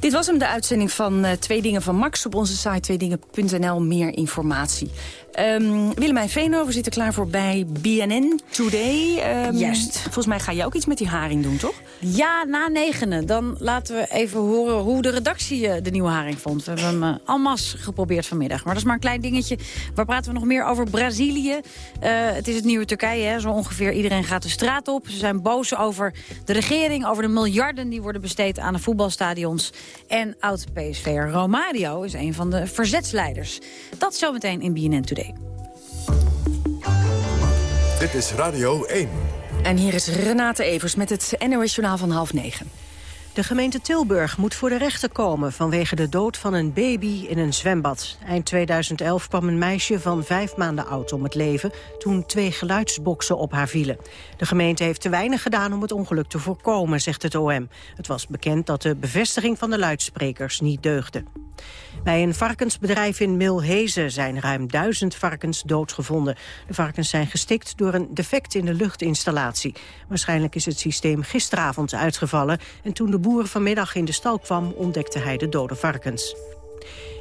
Dit was hem, de uitzending van uh, Twee Dingen van Max. Op onze site tweedingen.nl meer informatie. Um, Willemijn Veenhoven zit er klaar voor bij BNN Today. Um, Juist. Volgens mij ga je ook iets met die haring doen, toch? Ja, na negenen. Dan laten we even horen hoe de redactie de nieuwe haring vond. We hebben hem uh, almas geprobeerd vanmiddag. Maar dat is maar een klein dingetje. Waar praten we nog meer over? Brazilië. Uh, het is het nieuwe Turkije, hè? zo ongeveer. Iedereen gaat de straat op. Ze zijn boos over de regering, over de miljarden die worden besteed aan de voetbalstadions. En oud-PSV'er Romario is een van de verzetsleiders. Dat zometeen in BNN Today. Dit is Radio 1. En hier is Renate Evers met het NOS Journaal van half negen. De gemeente Tilburg moet voor de rechter komen vanwege de dood van een baby in een zwembad. Eind 2011 kwam een meisje van vijf maanden oud om het leven toen twee geluidsboksen op haar vielen. De gemeente heeft te weinig gedaan om het ongeluk te voorkomen, zegt het OM. Het was bekend dat de bevestiging van de luidsprekers niet deugde. Bij een varkensbedrijf in Milhezen zijn ruim duizend varkens doodgevonden. De varkens zijn gestikt door een defect in de luchtinstallatie. Waarschijnlijk is het systeem gisteravond uitgevallen... en toen de boer vanmiddag in de stal kwam ontdekte hij de dode varkens.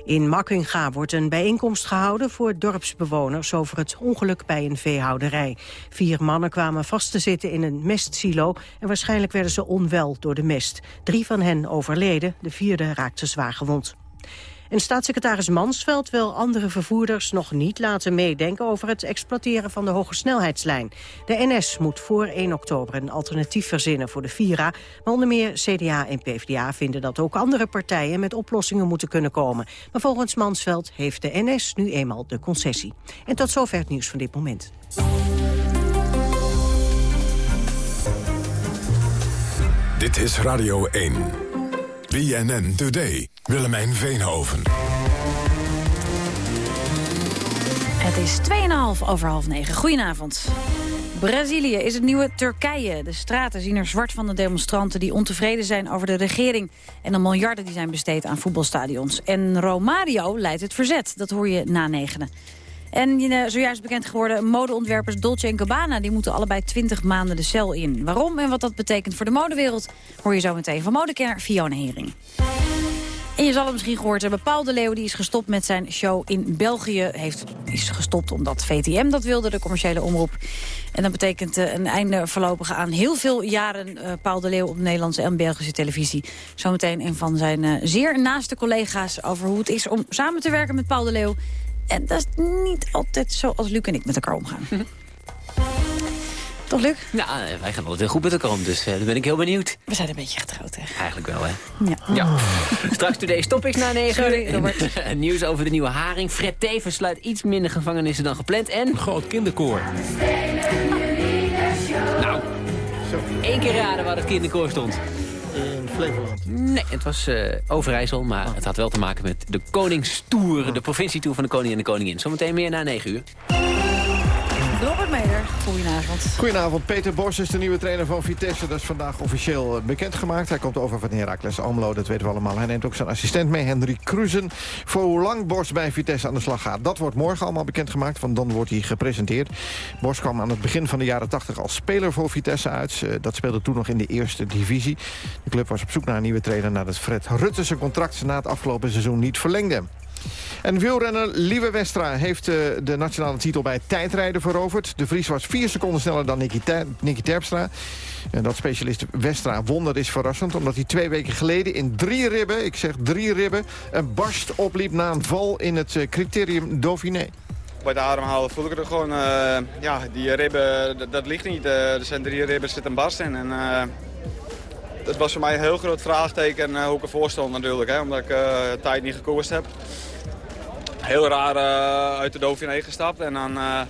In Makkinga wordt een bijeenkomst gehouden voor dorpsbewoners over het ongeluk bij een veehouderij. Vier mannen kwamen vast te zitten in een mestsilo en waarschijnlijk werden ze onwel door de mest. Drie van hen overleden, de vierde raakte zwaar gewond. En staatssecretaris Mansveld wil andere vervoerders nog niet laten meedenken over het exploiteren van de hogesnelheidslijn. De NS moet voor 1 oktober een alternatief verzinnen voor de Vira, maar onder meer CDA en PvdA vinden dat ook andere partijen met oplossingen moeten kunnen komen. Maar volgens Mansveld heeft de NS nu eenmaal de concessie. En tot zover het nieuws van dit moment. Dit is Radio 1. BNN Today. Willemijn Veenhoven. Het is 2,5 over half negen. Goedenavond. Brazilië is het nieuwe Turkije. De straten zien er zwart van de demonstranten die ontevreden zijn over de regering... en de miljarden die zijn besteed aan voetbalstadions. En Romario leidt het verzet, dat hoor je na negenen. En uh, zojuist bekend geworden, modeontwerpers Dolce Gabbana... die moeten allebei 20 maanden de cel in. Waarom en wat dat betekent voor de modewereld... hoor je zo meteen van modekenner Fiona Hering. En je zal het misschien gehoord hebben, Paul de Leeuw die is gestopt met zijn show in België. Heeft, is gestopt omdat VTM dat wilde, de commerciële omroep. En dat betekent uh, een einde voorlopig aan heel veel jaren uh, Paul de Leeuw op Nederlandse en Belgische televisie. Zometeen een van zijn uh, zeer naaste collega's over hoe het is om samen te werken met Paul de Leeuw. En dat is niet altijd zoals Luc en ik met elkaar omgaan. Toch, Luc? Ja, wij gaan altijd heel goed met elkaar om, dus uh, daar ben ik heel benieuwd. We zijn een beetje getrouwd, hè? Eigenlijk wel, hè? Ja. ja. Straks today stop ik na negen Sorry, Robert. (laughs) Nieuws over de nieuwe haring. Fred Teven sluit iets minder gevangenissen dan gepland. En... Groot kinderkoor. Nou, één keer raden waar het kinderkoor stond. In Flevoland? Nee, het was uh, Overijssel, maar het had wel te maken met de Koningstour. De provincietour van de koning en de koningin. Zometeen meer na 9 uur. Robert Meder, goedenavond. Goedenavond. Peter Bos is de nieuwe trainer van Vitesse. Dat is vandaag officieel eh, bekendgemaakt. Hij komt over van Heracles Almelo, dat weten we allemaal. Hij neemt ook zijn assistent mee, Hendrik Kruzen. Voor hoe lang Bos bij Vitesse aan de slag gaat. Dat wordt morgen allemaal bekendgemaakt, want dan wordt hij gepresenteerd. Bos kwam aan het begin van de jaren 80 als speler voor Vitesse uit. Eh, Dat speelde toen nog in de eerste divisie. De club was op zoek naar een nieuwe trainer... nadat Fred Rutte zijn contract na het afgelopen seizoen niet verlengde. En wielrenner Lieve Westra heeft eh, de nationale titel bij tijdrijden veroverd. De Vries was vier seconden sneller dan Nicky, Ter Nicky Terpstra. En dat specialist Westra won, dat is verrassend... omdat hij twee weken geleden in drie ribben, ik zeg drie ribben... een barst opliep na een val in het eh, criterium Dauphiné. Bij de ademhalen voel ik er gewoon, eh, ja, die ribben, dat, ligt niet. Er zijn drie ribben, zit een barst in. En, eh, dat was voor mij een heel groot vraagteken hoe ik ervoor stond natuurlijk, hè, omdat ik tijd niet gekoerst heb. Heel raar eh, uit de Dauphiné gestapt en dan eh,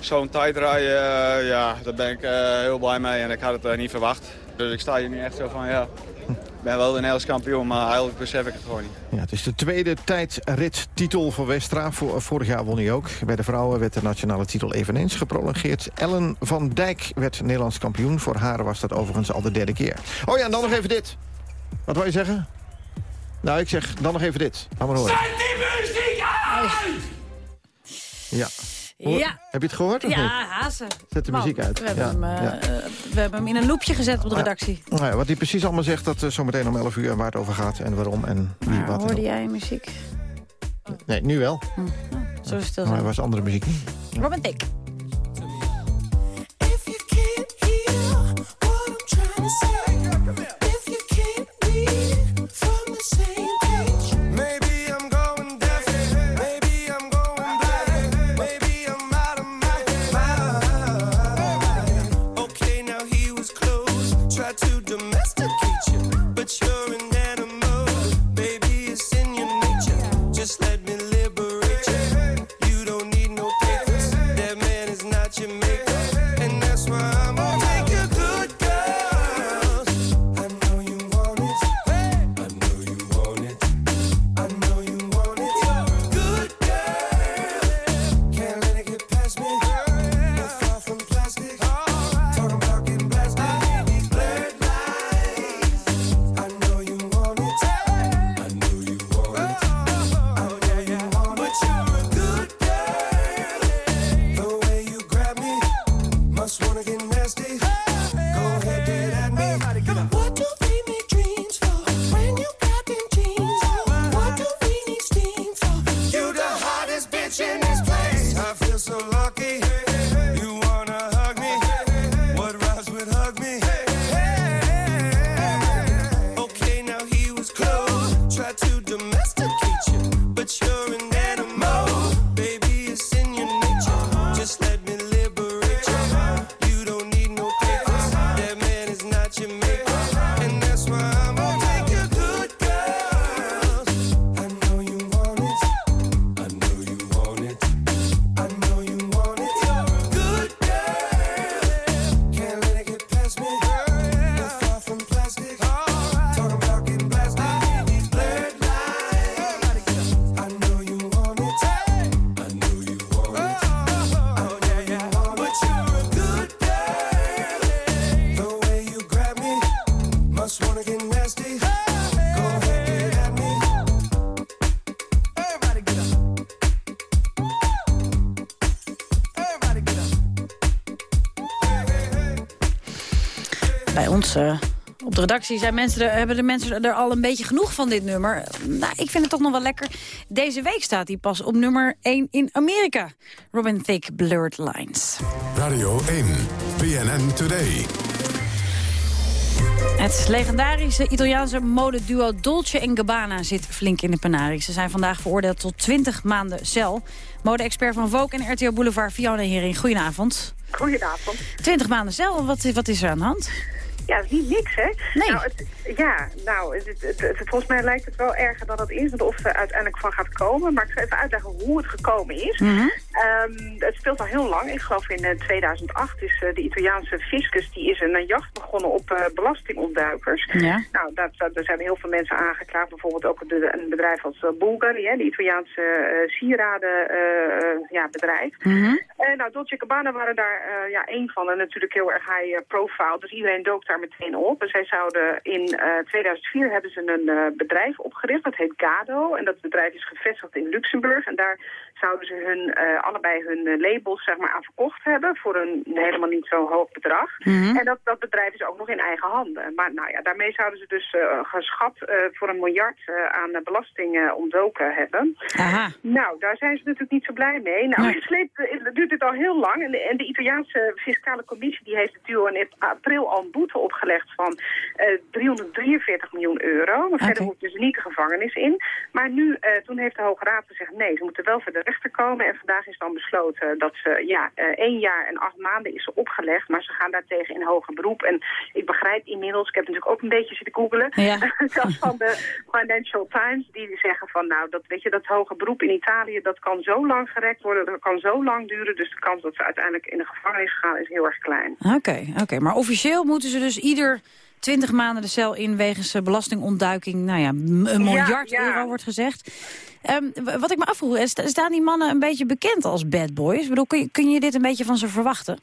zo'n tijd rijden, eh, ja, daar ben ik eh, heel blij mee en ik had het niet verwacht. Dus ik sta hier nu echt zo van, ja, ik ben wel de Nederlands kampioen, maar eigenlijk besef ik het gewoon niet. Ja, het is de tweede tijdrittitel voor Westra. Vor- Vorig jaar won hij ook. Bij de vrouwen werd de nationale titel eveneens geprolongeerd. Ellen van Dijk werd Nederlands kampioen. Voor haar was dat overigens al de derde keer. Oh ja, en dan nog even dit. Wat wil je zeggen? Nou, ik zeg dan nog even dit. Laat maar horen. Zet die muziek uit! Ja. Hoor- Ja. Heb je het gehoord of niet? Ja, hazen. Zet de Man, muziek uit. We hebben, Ja, hem, eh, ja. eh, we hebben hem in een loopje gezet op de redactie. Nou ja, wat hij precies allemaal zegt, dat uh, zometeen om 11 uur en waar het over gaat en waarom en wie Maar wat. hoorde jij muziek? Nee, nu wel. Zo stil Maar er was andere muziek niet. Robin Thicke. Maybe ons eh, op de redactie zijn mensen er, hebben de mensen er al een beetje genoeg van dit nummer. Nou, ik vind het toch nog wel lekker. Deze week staat hij pas op nummer 1 in Amerika. Robin Thicke, Blurred Lines. Radio 1, BNN Today. Het legendarische Italiaanse modeduo Dolce Gabbana zit flink in de penarie. Ze zijn vandaag veroordeeld tot 20 maanden cel. Mode-expert van Vogue en RTO Boulevard, Fiona Hering. Goedenavond. Goedenavond. 20 maanden cel, wat, wat is er aan de hand? Ja, dat is niet niks, hè? Nee. Nou, het, ja, nou, het, het, het- volgens mij lijkt het wel erger dan het is. Want of er uiteindelijk van gaat komen. Maar ik zal even uitleggen hoe het gekomen is. Mhm. Ehm, het speelt al heel lang. Ik geloof in 2008 is de Italiaanse fiscus die is een jacht begonnen op belastingontduikers. Ja. Nou, daar, daar zijn heel veel mensen aangeklaagd. Bijvoorbeeld ook de, een bedrijf als Bulgari, hè, de Italiaanse sieradenbedrijf. ja, bedrijf. Mhm. nou, Dolce Gabbana waren daar ja, één van en natuurlijk heel erg high profile. Dus iedereen dook daar meteen op. En zij zouden in 2004 hebben ze een bedrijf opgericht. Dat heet Gado. En dat bedrijf is gevestigd in Luxemburg. En daar zouden ze hun, allebei hun labels zeg maar, aan verkocht hebben voor een helemaal niet zo hoog bedrag. Mhm. En dat, dat bedrijf is ook nog in eigen handen. Maar nou ja, daarmee zouden ze dus uh, geschat uh, voor een miljard aan belasting ontdoken hebben. Aha. Nou, daar zijn ze natuurlijk niet zo blij mee. Nou, Nee. het, sleept, duurt dit al heel lang. En de, en de Italiaanse fiscale commissie die heeft natuurlijk in april al een boete opgelegd van 343 miljoen euro. Maar verder hoeft dus niet de gevangenis in. Maar nu, toen heeft de Hoge Raad gezegd nee, ze moeten wel voor de rechter komen. En vandaag is dan besloten dat ze, ja, één jaar en acht maanden is ze opgelegd. Maar ze gaan daartegen in hoger beroep. En ik begrijp inmiddels, ik heb natuurlijk ook een beetje zitten googelen. Ja. (laughs) zelfs van de Financial Times, die zeggen van nou, dat, weet je, dat hoger beroep in Italië, dat kan zo lang gerekt worden, dat kan zo lang duren. Dus de kans dat ze uiteindelijk in de gevangenis gaan is heel erg klein. Oké, oké. maar officieel moeten ze dus ieder 20 maanden de cel in wegens eh, belastingontduiking. Nou ja, een Ja, miljard ja. euro wordt gezegd. Ehm, wat ik me afvroeg, sta- staan die mannen een beetje bekend als bad boys? Ik bedoel, kun je, kun je dit een beetje van ze verwachten?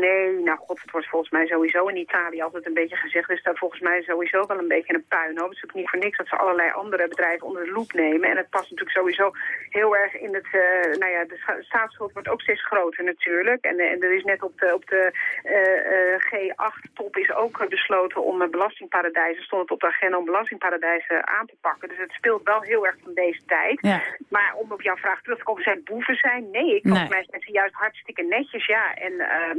Nee, nou god, het wordt volgens mij sowieso in Italië altijd een beetje gezegd. Is daar volgens mij sowieso wel een beetje een puinhoop. Het is ook niet voor niks dat ze allerlei andere bedrijven onder de loep nemen. En het past natuurlijk sowieso heel erg in het... eh, nou ja, de staatsschuld wordt ook steeds groter natuurlijk. En, eh, en er is net op de, op de eh, eh, G8-top is ook besloten om belastingparadijzen... stond het op de agenda om belastingparadijzen aan te pakken. Dus het speelt wel heel erg van deze tijd. Ja. Maar om op jouw vraag terug te komen, zijn boeven zijn? Nee, ik, volgens mij zijn ze juist hartstikke netjes, ja. En ehm,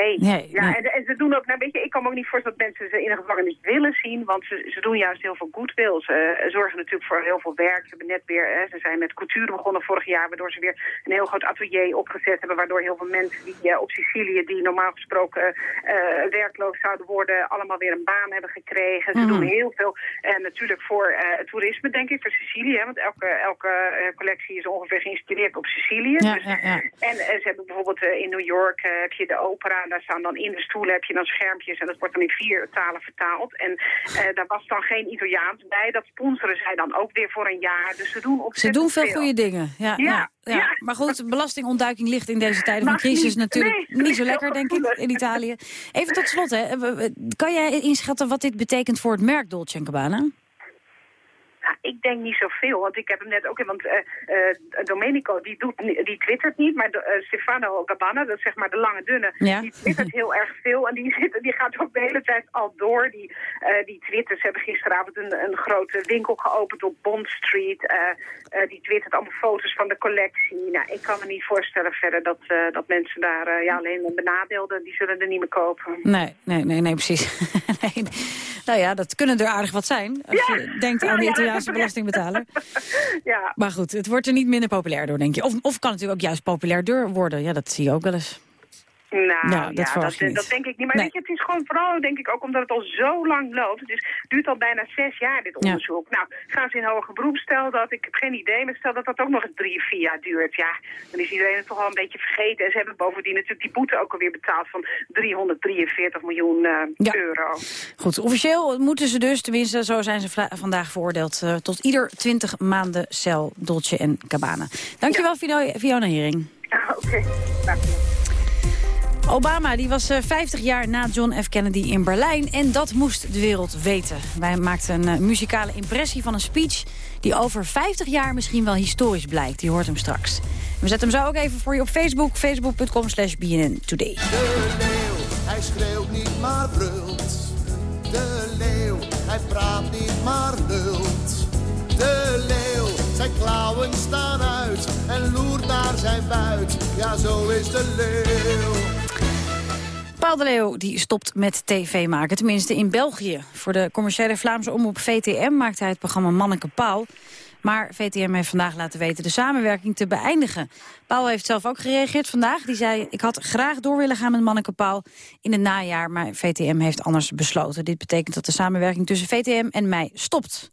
nee. Nee, ja, nee. En, en ze doen ook, nou weet je, ik kan me ook niet voorstellen dat mensen ze in de gevangenis willen zien, want ze, ze doen juist heel veel goodwill. Ze eh, zorgen natuurlijk voor heel veel werk. Ze hebben net weer, ze zijn met couture begonnen vorig jaar, waardoor ze weer een heel groot atelier opgezet hebben, waardoor heel veel mensen die eh, op Sicilië, die normaal gesproken eh, werkloos zouden worden, allemaal weer een baan hebben gekregen. Ze Mhm. doen heel veel, en natuurlijk voor eh, toerisme, denk ik, voor Sicilië, hè, want elke, elke collectie is ongeveer geïnspireerd op Sicilië. Ja, Dus- ja, en ze hebben bijvoorbeeld in New York heb je de opera. En daar staan dan in de stoelen heb je dan schermpjes. En dat wordt dan in vier talen vertaald. En eh, daar was dan geen Italiaans bij. Dat sponsoren zij dan ook weer voor een jaar. Dus ze doen Ze doen veel goede dingen. Ja, Ja, ja, ja. ja. Maar goed, belastingontduiking ligt in deze tijden van crisis niet. natuurlijk Nee, niet zo lekker, denk ik, in Italië. Even tot slot, hè. Kan jij inschatten wat dit betekent voor het merk Dolce Gabbana? Ik denk niet zoveel, want ik heb hem net ook... Want eh, eh, Domenico, die, doet, die twittert niet, maar de, eh, Stefano Gabbana, dat is zeg maar de lange dunne, Ja. die twittert heel erg veel. En die, (laughs) zit, die gaat ook de hele tijd al door. Die, die twitters hebben gisteravond een, een grote winkel geopend op Bond Street. Die twittert allemaal foto's van de collectie. Nou, ik kan me niet voorstellen verder dat, dat mensen daar ja, alleen een benadeelden, die zullen er niet meer kopen. Nee, nee, nee, nee precies. (laughs) nee. Nou ja, dat kunnen er aardig wat zijn. Als je denkt aan de Italiaanse dat- belastingbetaler. (laughs) ja. Maar goed, het wordt er niet minder populair door, denk je. Of, of kan natuurlijk ook juist populairder worden. Ja, dat zie je ook wel eens. Nou, Ja, ja, dat dat, je dat, niet. denk ik niet. Maar Nee. weet je, het is gewoon vooral, denk ik, ook omdat het al zo lang loopt. Het is, duurt al bijna zes jaar, dit onderzoek. Nou, gaan ze in hoger beroep, stel dat, ik heb geen idee, maar stel dat dat ook nog eens drie, vier jaar duurt. Ja, dan is iedereen het toch al een beetje vergeten. En ze hebben bovendien natuurlijk die boete ook alweer betaald van 343 miljoen eh, Ja. euro. Goed, officieel moeten ze dus, tenminste zo zijn ze vandaag veroordeeld... eh, tot ieder 20 maanden cel Dolce en Gabbana. Dankjewel, Fiona, Hering. (laughs) Oké, je. Obama die was eh, 50 jaar na John F. Kennedy in Berlijn en dat moest de wereld weten. Wij maakten een eh, muzikale impressie van een speech die over 50 jaar misschien wel historisch blijkt. Die hoort hem straks. We zetten hem zo ook even voor je op Facebook, facebook.com slash BNN Today. De leeuw, hij schreeuwt niet maar brult. De leeuw, hij praat niet maar lult. De leeuw, zijn klauwen staan uit en loert naar zijn buit. Ja, zo is de leeuw. Paul de Leeuw die stopt met tv maken, tenminste in België. Voor de commerciële Vlaamse omroep VTM maakt hij het programma Manneke Paul. Maar VTM heeft vandaag laten weten de samenwerking te beëindigen. Paul heeft zelf ook gereageerd vandaag. Die zei, ik had graag door willen gaan met Manneke Paul in het najaar... maar VTM heeft anders besloten. Dit betekent dat de samenwerking tussen VTM en mij stopt.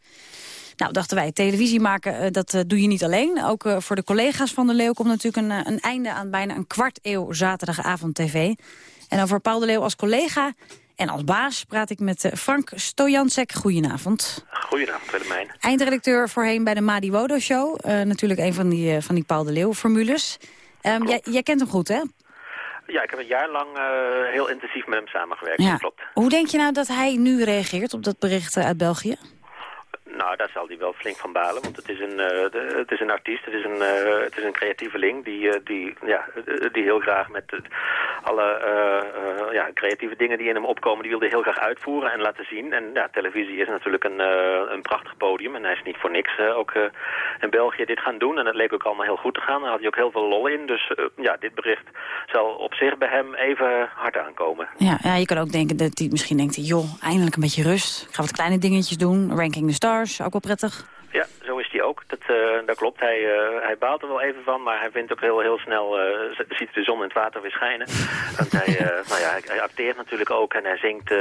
Nou, dachten wij, televisie maken, eh, dat eh, doe je niet alleen. Ook eh, voor de collega's van de Leeuw komt natuurlijk een, een einde aan bijna een kwart eeuw zaterdagavond tv. En over Paul de Leeuw als collega en als baas praat ik met eh, Frank Stojansek. Goedenavond. Goedenavond, Willemijn. Eindredacteur voorheen bij de Madi Wodo Show. Eh, natuurlijk een van die, eh, van die Paul de Leeuw formules. Ehm, jij, jij kent hem goed, hè? Ja, ik heb een jaar lang heel intensief met hem samengewerkt, Ja. klopt. Hoe denk je nou dat hij nu reageert op dat bericht uit België? Nou, daar zal hij wel flink van balen, want het is een, eh, het is een artiest, het is een, eh, het is een creatieveling die, eh, die, ja, die heel graag met alle ja, creatieve dingen die in hem opkomen, die wilde heel graag uitvoeren en laten zien. En ja, televisie is natuurlijk een, een prachtig podium en hij is niet voor niks ook in België dit gaan doen. En het leek ook allemaal heel goed te gaan, daar had hij ook heel veel lol in. Dus ja, dit bericht zal op zich bij hem even hard aankomen. Ja, ja, je kan ook denken dat hij misschien denkt... joh, eindelijk een beetje rust. Ik ga wat kleine dingetjes doen. Ranking the Stars, ook wel prettig. Ja, zo is hij ook. Dat, eh, dat klopt. Hij, eh, hij baalt er wel even van, maar hij vindt ook heel, heel snel, z- ziet de zon in het water weer schijnen. (laughs) Want hij, nou ja, hij, acteert natuurlijk ook en hij zingt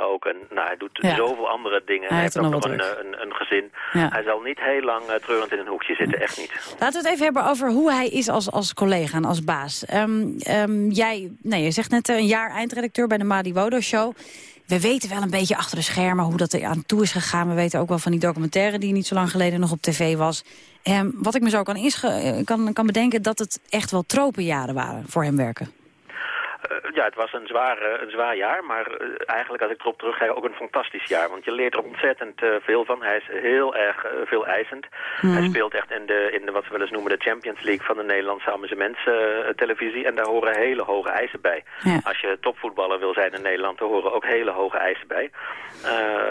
ook. En nou, hij doet Ja. zoveel andere dingen. Hij Hij, heeft ook nog een, een, een gezin. Ja. Hij zal niet heel lang treurend in een hoekje zitten, echt niet. Laten we het even hebben over hoe hij is als, als collega en als baas. Ehm, ehm, jij, nee, je zegt net een jaar eindredacteur bij de Madi Wodo Show. We weten wel een beetje achter de schermen hoe dat er aan toe is gegaan. We weten ook wel van die documentaire die niet zo lang geleden nog op tv was. Ehm, wat ik me zo kan, eh, kan, kan bedenken dat het echt wel tropenjaren waren voor hem werken. Eh, ja, het was een zwaar, eh, een zwaar jaar, maar eh, eigenlijk als ik erop terugkijk ook een fantastisch jaar. Want je leert er ontzettend eh, veel van. Hij is heel erg veel eisend. Mhm. Hij speelt echt in de, in de, wat we wel eens noemen, de Champions League van de Nederlandse amusementstelevisie. en daar horen hele hoge eisen bij. Ja. Als je topvoetballer wil zijn in Nederland, daar horen ook hele hoge eisen bij.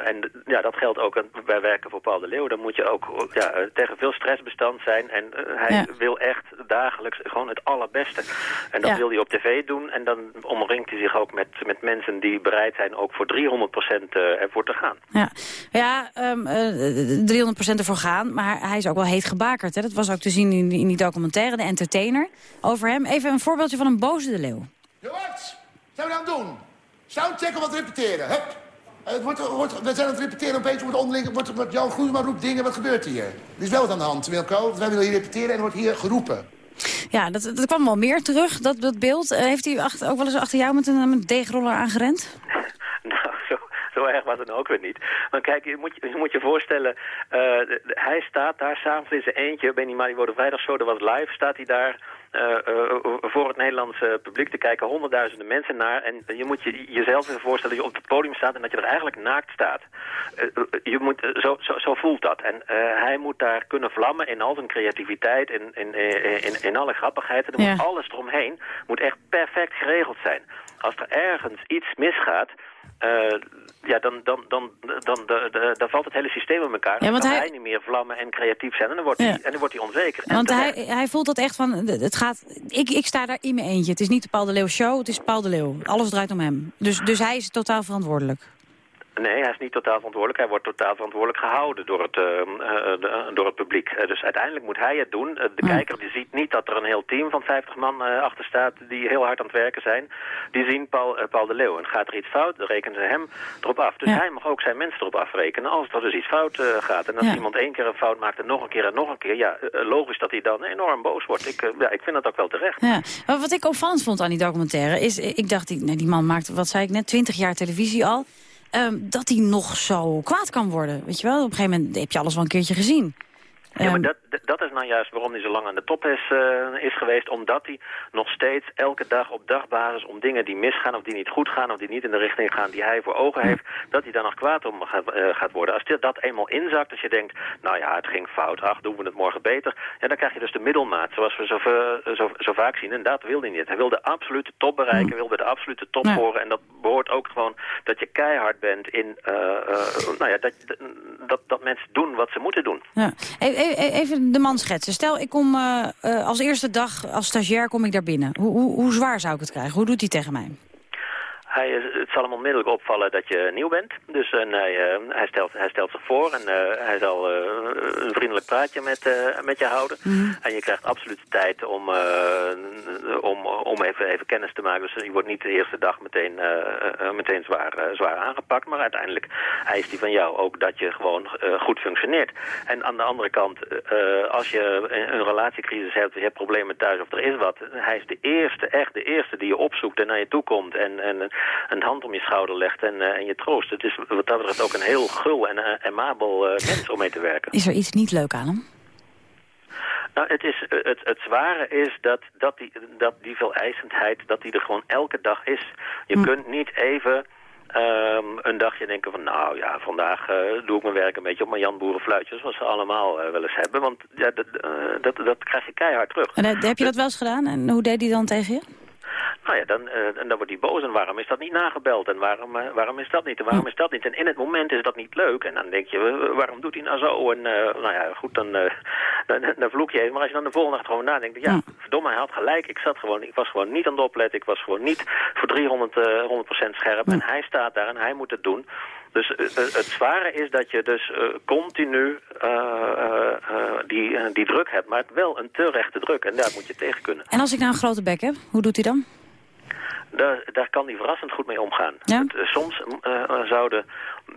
En ja, dat geldt ook bij werken voor Paul de Leeuw. Dan moet je ook ja, tegen veel stressbestand zijn. En hij Ja. wil echt dagelijks gewoon het allerbeste. En dat wil hij op tv doen. En dan omringt hij zich ook met, met mensen die bereid zijn ook voor 300% eh, ervoor te gaan. Ja, ja ehm, eh, 300% ervoor gaan. Maar hij is ook wel heet gebakerd. Hè? Dat was ook te zien in die, in die documentaire, de entertainer. Over hem. Even een voorbeeldje van een boze de leeuw. Jongens, zijn we aan het doen? Soundchecken wat repeteren, hup. Eh, Het wordt, wordt, we zijn aan het repeteren, opeens wordt onderling... Wordt, wordt Jan Groenman roept dingen, wat gebeurt hier? Er is wel wat aan de hand, Wilco. want Wij willen hier repeteren en er wordt hier geroepen. Ja, dat, dat kwam wel meer terug, dat, dat beeld. Eh, heeft hij ook wel eens achter jou met een, deegroller aangerend? (laughs) Nou, zo, zo erg was het ook weer niet. Maar kijk, je moet je, moet je voorstellen, eh, hij staat daar s'avonds in zijn eentje, bij die Maribo Vrijdag Show, dat was live, staat hij daar voor het Nederlandse publiek te kijken, honderdduizenden mensen naar. En je moet je jezelf even voorstellen dat je op het podium staat en dat je er eigenlijk naakt staat. Eh, eh, je moet, eh, zo, zo, zo voelt dat. En eh, hij moet daar kunnen vlammen in al zijn creativiteit, in, in, in, in, in alle grappigheid. En er Ja. moet alles eromheen moet echt perfect geregeld zijn. Als er ergens iets misgaat, eh, ja, dan, dan, dan, dan, dan, dan, dan valt het hele systeem in elkaar. Ja, dan want kan hij- hij... niet meer vlammen en creatief zijn. En dan wordt, Ja. hij, en dan wordt hij onzeker. Want hij, hij voelt dat echt van, het gaat, ik, ik sta daar in mijn eentje. Het is niet de Paul de Leeuw show, het is Paul de Leeuw. Alles draait om hem. Dus, dus hij is totaal verantwoordelijk. Nee, hij is niet totaal verantwoordelijk. Hij wordt totaal verantwoordelijk gehouden door het, eh, eh, de- door het publiek. Eh, dus uiteindelijk moet hij het doen. Eh, de kijker die ziet niet dat er een heel team van 50 man eh, achter staat... die heel hard aan het werken zijn. Die zien Paul, eh, Paul de Leeuw. En gaat er iets fout, dan rekenen ze hem erop af. Dus Ja. hij mag ook zijn mensen erop afrekenen als er dus iets fout eh, gaat. En als Ja. iemand één keer een fout maakt en nog een keer en nog een keer... ja, eh, logisch dat hij dan enorm boos wordt. Ik, eh, ja, ik vind dat ook wel terecht. Ja. Maar wat ik opvallend vond aan die documentaire is... eh, ik dacht, die, nee, die man maakt, wat zei ik net, 20 jaar televisie al... ehm, dat hij nog zo kwaad kan worden. Weet je wel, op een gegeven moment heb je alles wel een keertje gezien. Ja, maar Ehm, dat, dat- dat is nou juist waarom hij zo lang aan de top is, eh, is geweest. Omdat hij nog steeds elke dag op dagbasis om dingen die misgaan... of die niet goed gaan of die niet in de richting gaan die hij voor ogen heeft... dat hij daar nog kwaad om gaat, eh, gaat worden. Als dit, dat eenmaal inzakt, als je denkt... nou ja, het ging fout, ach, doen we het morgen beter... Ja, dan krijg je dus de middelmaat, zoals we zo, zo, zo vaak zien. En dat wilde hij niet. Hij wilde de absolute top bereiken, wilde de absolute top Ja. horen. En dat behoort ook gewoon dat je keihard bent in... eh, nou ja, dat, dat, dat mensen doen wat ze moeten doen. ja. Even de man schetsen. Stel, ik kom eh, eh, als eerste dag als stagiair kom ik daar binnen. Hoe, hoe, hoe zwaar zou ik het krijgen? Hoe doet hij tegen mij? Hij, het zal hem onmiddellijk opvallen dat je nieuw bent. Dus en hij, eh, hij, stelt, hij stelt zich voor en eh, hij zal eh, een vriendelijk praatje met, met je houden. En je krijgt absoluut de tijd om, om, om even, even kennis te maken. Dus je wordt niet de eerste dag meteen, meteen zwaar, zwaar aangepakt. Maar uiteindelijk eist hij van jou ook dat je gewoon goed functioneert. En aan de andere kant, als je een, een relatiecrisis hebt, je hebt problemen thuis of er is wat. Hij is de eerste, echt de eerste die je opzoekt en naar je toe komt. En, en een- hand om je schouder legt en, eh, en je troost. Het is wat dat betreft ook een heel gul en amabel eh, mens om mee te werken. Is er iets niet leuk aan hem? Nou, het, is, eh, het, het zware is dat, dat, die, dat die veeleisendheid, dat die er gewoon elke dag is. Je kunt niet even ehm, een dagje denken van, nou ja, vandaag eh, doe ik mijn werk een beetje op mijn Jan Boerenfluitjes, zoals ze allemaal eh, wel eens hebben. Want ja, dat, eh, dat, dat krijg je keihard terug. En eh, heb je dat wel eens gedaan? En hoe deed hij dan tegen je? Nou ja, dan, eh, en dan wordt hij boos. En waarom is dat niet nagebeld? En waarom, eh, waarom is dat niet? En waarom is dat niet? En in het moment is dat niet leuk. En dan denk je, eh, waarom doet hij nou zo? En eh, nou ja, goed, dan, eh, (laughs) dan, dan vloek je even. Maar als je dan de volgende nacht gewoon nadenkt, ja, verdomme, hij had gelijk. Ik, zat gewoon, ik was gewoon niet aan het opletten. Ik was gewoon niet voor 300 eh, 100% scherp. En hij staat daar en hij moet het doen. Dus eh, eh, het zware is dat je dus eh, continu eh, eh, eh, die, eh, die druk hebt. Maar wel een te rechte druk. En daar moet je tegen kunnen. En als ik nou een grote bek heb, hoe doet hij dan? Daar, daar kan hij verrassend goed mee omgaan. Ja? Het, eh, soms eh, zouden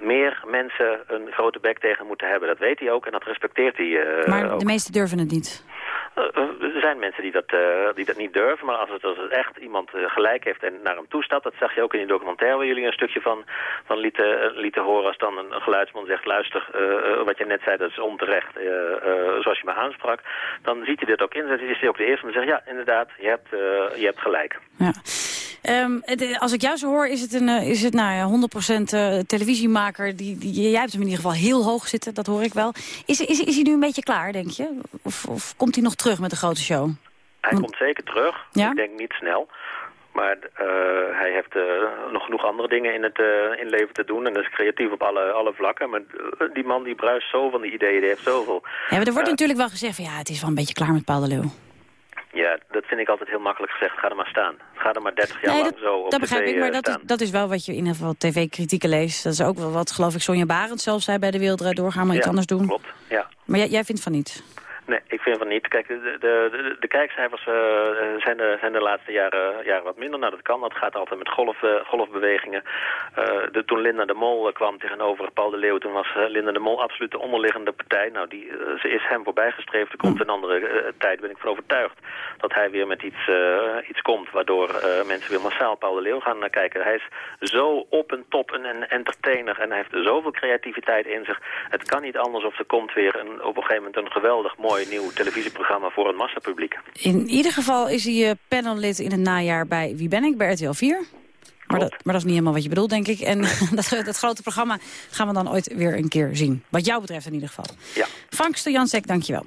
meer mensen een grote bek tegen moeten hebben. Dat weet hij ook en dat respecteert hij maar ook. de meesten durven het niet. Er zijn mensen die dat, eh, die dat niet durven, maar als het, als het echt iemand gelijk heeft en naar hem toestapt, dat zag je ook in die documentaire waar jullie een stukje van, van lieten, lieten horen als dan een, geluidsman zegt, luister, wat je net zei, dat is onterecht, zoals je me aansprak, dan ziet hij dit ook in, dan is hij ook de eerste om te zeggen, ja, inderdaad, je hebt, eh, je hebt gelijk. Ja. Ehm, het- als ik jou zo hoor, is het, een, eh, is het nou ja, 100% eh, televisiemaker. Die, die, jij hebt hem in ieder geval heel hoog zitten, dat hoor ik wel. Is, is, is hij nu een beetje klaar, denk je? Of, of komt hij nog terug met de grote show? Hij komt zeker terug. Ja? Ik denk niet snel. Maar eh, hij heeft eh, nog genoeg andere dingen in het, eh, in leven te doen. En is creatief op alle, alle vlakken. Maar eh, die man die bruist zo van die ideeën. Die heeft zoveel. Ja, maar er wordt Eh, natuurlijk wel gezegd van ja, het is wel een beetje klaar met Paul de Leeuw. Ja, dat vind ik altijd heel makkelijk gezegd. Ga er maar staan. Ga er maar 30 jaar Nee, lang dat, zo op dat begrijp ik, maar eh, dat is, dat is wel wat je in ieder geval tv-kritieken leest. Dat is ook wel wat, geloof ik, Sonja Barend zelf zei bij De Wereld Draait Door. Ga maar iets anders doen. Klopt, ja. Maar jij, jij vindt van niet? Nee, ik vind van niet. Kijk, de, de, de, kijkcijfers eh, zijn, de, zijn de laatste jaren, jaren wat minder. Nou, dat kan. Dat gaat altijd met golf, eh, golfbewegingen. Eh, de, toen Linda de Mol kwam tegenover Paul de Leeuw... toen was Linda de Mol absoluut de onderliggende partij. Nou, die, ze is hem voorbijgestreefd. Er komt een andere tijd, ben ik van overtuigd... dat hij weer met iets, iets komt... waardoor mensen weer massaal Paul de Leeuw gaan kijken. Hij is zo op en top een, een entertainer... en hij heeft zoveel creativiteit in zich. Het kan niet anders of er komt weer een, op een gegeven moment... een geweldig mooi nieuw televisieprogramma voor een massapubliek. In ieder geval is hij eh, panellid in het najaar bij Wie ben ik? Bij RTL 4. Maar dat, maar dat is niet helemaal wat je bedoelt, denk ik. En (laughs) dat, dat grote programma gaan we dan ooit weer een keer zien. Wat jou betreft in ieder geval. Ja. Frank Stojansek, dankjewel.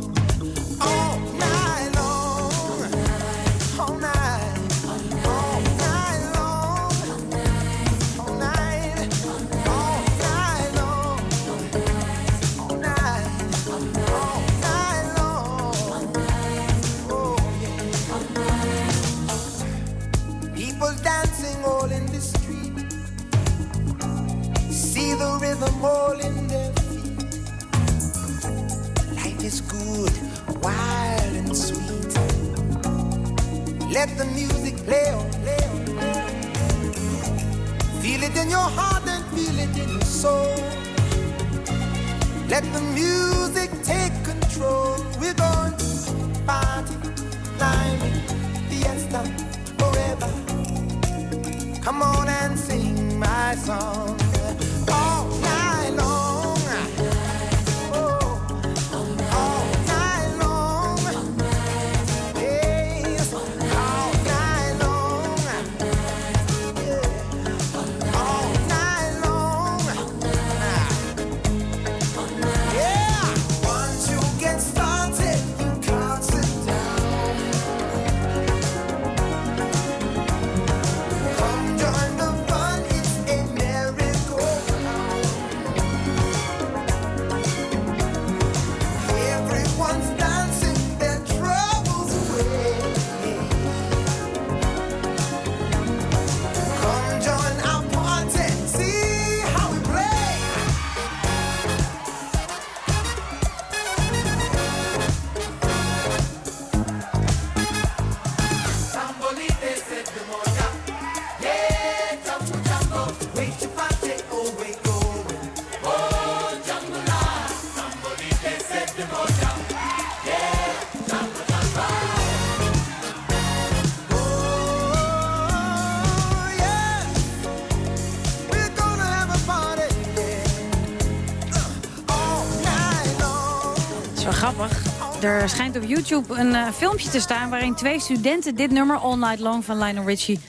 Grappig. Er schijnt op YouTube een eh, filmpje te staan... waarin twee studenten dit nummer All Night Long van Lionel Richie...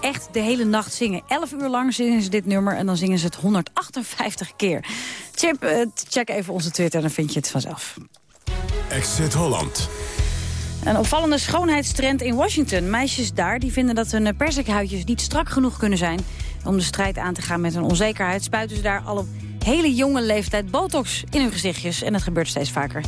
echt de hele nacht zingen. Elf uur lang zingen ze dit nummer en dan zingen ze het 158 keer. Chip, eh, check even onze Twitter, dan vind je het vanzelf. Exit Holland. Een opvallende schoonheidstrend in Washington. Meisjes daar die vinden dat hun persikhuidjes niet strak genoeg kunnen zijn... om de strijd aan te gaan met hun onzekerheid... spuiten ze daar al op hele jonge leeftijd botox in hun gezichtjes. En dat gebeurt steeds vaker.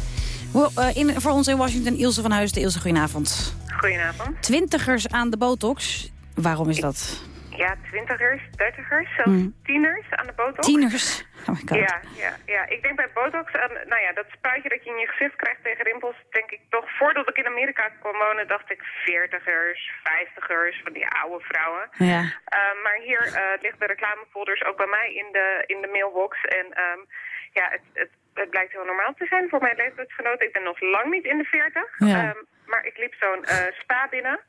Eh, in, voor ons in Washington, Ilse van Heusden. Ilse, goedenavond. Goedenavond. Twintigers aan de botox. Waarom is dat? Ja, twintigers, dertigers, zelfs Hmm. tieners aan de botox. Tieners. Oh. Ja, ja, ja, ik denk bij botox, aan, nou ja, dat spuitje dat je in je gezicht krijgt tegen rimpels, denk ik toch, voordat ik in Amerika kwam wonen, dacht ik veertigers, vijftigers, van die oude vrouwen. Ja. Uh, maar hier uh, liggen de reclamefolders ook bij mij in de, in de mailbox. En um, ja, het, het, het blijkt heel normaal te zijn voor mijn leeftijdsgenoten. Ik ben nog lang niet in de veertig. Ja. Um, maar ik liep zo'n uh, spa binnen.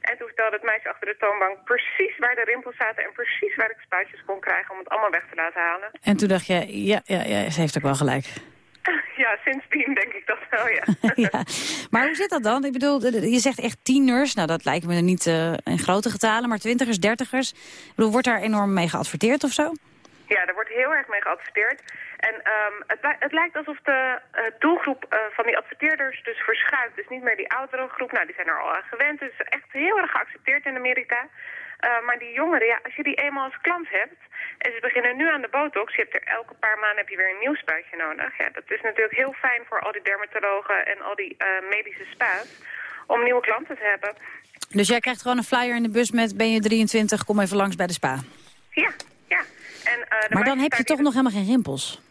En toen vertelde het meisje achter de toonbank precies waar de rimpels zaten... en precies waar ik spuitjes kon krijgen om het allemaal weg te laten halen. En toen dacht je, ja, ja, ja ze heeft ook wel gelijk. (laughs) Ja, sindsdien denk ik dat wel, ja. (laughs) ja. Maar hoe zit dat dan? Ik bedoel, je zegt echt tieners. Nou, dat lijkt me niet uh, in grote getalen, maar twintigers, dertigers. Ik bedoel, wordt daar enorm mee geadverteerd of zo? Ja, daar wordt heel erg mee geadverteerd. En um, het, het, lijkt alsof de uh, doelgroep uh, van die adverteerders dus verschuift. Dus niet meer die oudere groep, nou die zijn er al aan gewend. Dus echt heel erg geaccepteerd in Amerika. Uh, maar die jongeren, ja, als je die eenmaal als klant hebt... en ze beginnen nu aan de botox, je hebt er elke paar maanden heb je weer een nieuw spuitje nodig. Ja, dat is natuurlijk heel fijn voor al die dermatologen en al die medische spa's... om nieuwe klanten te hebben. Dus jij krijgt gewoon een flyer in de bus met... ben je 23, kom even langs bij de spa. Ja, ja. En, maar dan heb je toch nog helemaal geen rimpels?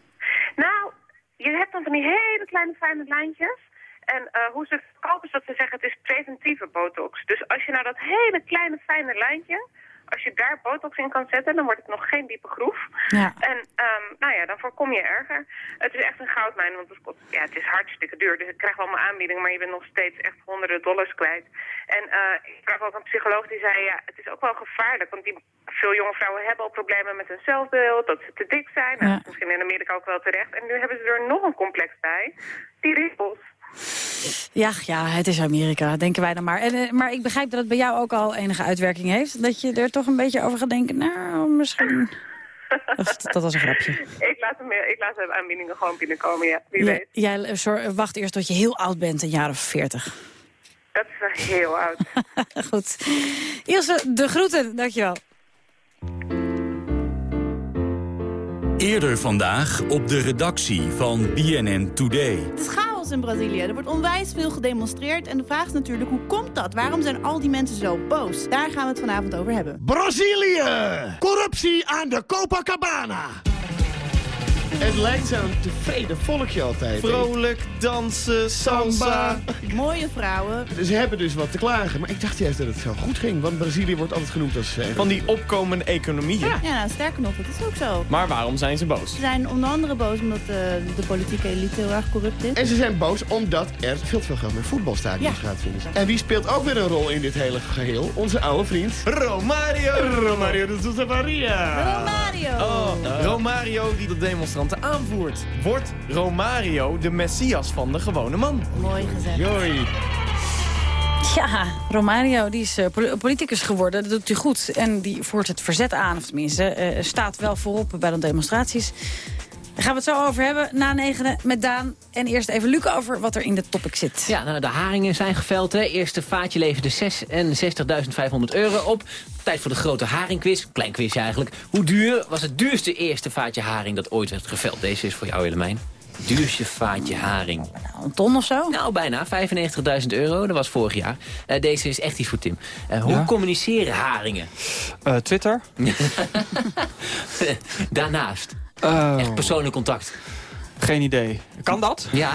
Nou, je hebt dan van die hele kleine fijne lijntjes. En uh, hoe ze verkopen is dat ze zeggen het is preventieve botox. Dus als je nou dat hele kleine fijne lijntje, als je daar botox in kan zetten, dan wordt het nog geen diepe groef. Ja. En um, nou ja, dan voorkom je erger. Het is echt een goudmijn, want het, kost, ja, het is hartstikke duur. Dus ik krijg allemaal aanbiedingen, maar je bent nog steeds echt honderden dollars kwijt. En uh, ik sprak ook een psycholoog die zei, ja, het is ook wel gevaarlijk. Want die, veel jonge vrouwen hebben al problemen met hun zelfbeeld, dat ze te dik zijn. Nou, Ja. Misschien in Amerika ook wel terecht. En nu hebben ze er nog een complex bij. Die rimpels. Ja, ja, het is Amerika, denken wij dan maar. En, uh, maar ik begrijp dat het bij jou ook al enige uitwerking heeft. Dat je er toch een beetje over gaat denken, nou, misschien... Of, dat was een grapje. ik, laat hem, ik laat de aanbiedingen gewoon binnenkomen, ja. Wie Ja, weet. jij wacht eerst tot je heel oud bent, een jaar of veertig. Dat is heel oud. (laughs) Goed. Ilse, de groeten, dankjewel. Eerder vandaag op de redactie van BNN Today. Het is chaos in Brazilië. Er wordt onwijs veel gedemonstreerd. En de vraag is natuurlijk, hoe komt dat? Waarom zijn al die mensen zo boos? Daar gaan we het vanavond over hebben. Brazilië! Corruptie aan de Copacabana. Het lijkt zo'n tevreden volkje altijd. Vrolijk, dansen, samba. Mooie vrouwen. Ze hebben dus wat te klagen. Maar ik dacht juist dat het zo goed ging. Want Brazilië wordt altijd genoemd als... eh, Van die opkomende economieën. Ja, ja nou, sterker nog, dat is ook zo. Maar waarom zijn ze boos? Ze zijn onder andere boos omdat eh, de politieke elite heel erg corrupt is. En ze zijn boos omdat er veel te veel geld met voetbalstadions Ja. gaat vinden. En wie speelt ook weer een rol in dit hele geheel? Onze oude vriend... Romario! Romario de Sousa Maria! Romario! Oh, Romario die de demonstranten aanvoert. Wordt Romario de messias van de gewone man? Mooi gezegd. Joi. Ja, Romario die is eh, pol- politicus geworden. Dat doet hij goed. En die voert het verzet aan. Of tenminste, eh, staat wel voorop bij de demonstraties. Daar gaan we het zo over hebben. Na negenen met Daan. En eerst even Luc over wat er in de topic zit. Ja, nou, de haringen zijn geveld. Hè. Eerste vaatje leverde 66.500 euro op. Tijd voor de grote haringquiz. Klein quizje eigenlijk. Hoe duur was het duurste eerste vaatje haring dat ooit werd geveld? Deze is voor jou, Willemijn. Duurste vaatje haring. Nou, een ton of zo? Nou, bijna. 95.000 euro. Dat was vorig jaar. Eh, deze is echt iets voor Tim. Eh, hoe Ja? communiceren haringen? Eh, Twitter? (laughs) Daarnaast. Oh. Echt persoonlijk contact. Geen idee. Kan dat? Ja,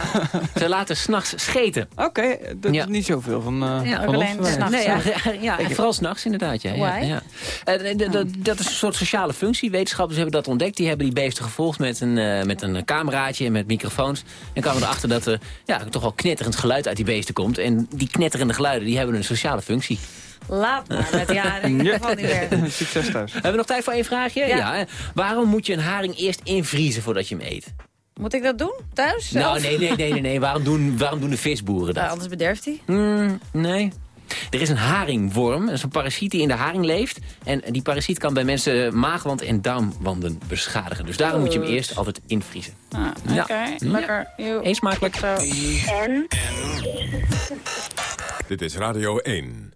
ze laten s'nachts scheten. Oké, dat is niet zoveel van, eh Ja, van ons. s'nachts. Nee, ja, ja, en vooral s'nachts inderdaad. Ja, ja. Eh, dat is een soort sociale functie. Wetenschappers hebben dat ontdekt. Die hebben die beesten gevolgd met een, eh, met een cameraatje en met microfoons. En kwamen erachter dat er ja, toch wel knetterend geluid uit die beesten komt. En die knetterende geluiden die hebben een sociale functie. Laat maar met die haring. (laughs) Dat valt niet meer. (laughs) Succes thuis. Hebben we nog tijd voor één vraagje? Ja. Waarom moet je een haring eerst invriezen voordat je hem eet? Moet ik dat doen? Thuis? Nou, zelf? nee, nee, nee, nee. nee. Waarom, doen, waarom doen de visboeren dat? Nou, anders bederft hij. Mm, nee. Er is een haringworm, dat is een parasiet die in de haring leeft. En die parasiet kan bij mensen maagwand en darmwanden beschadigen. Dus daarom moet je hem eerst altijd invriezen. Ah, Ja. Oké, Ja. lekker. Smakelijk. Zo. Dit is Radio 1.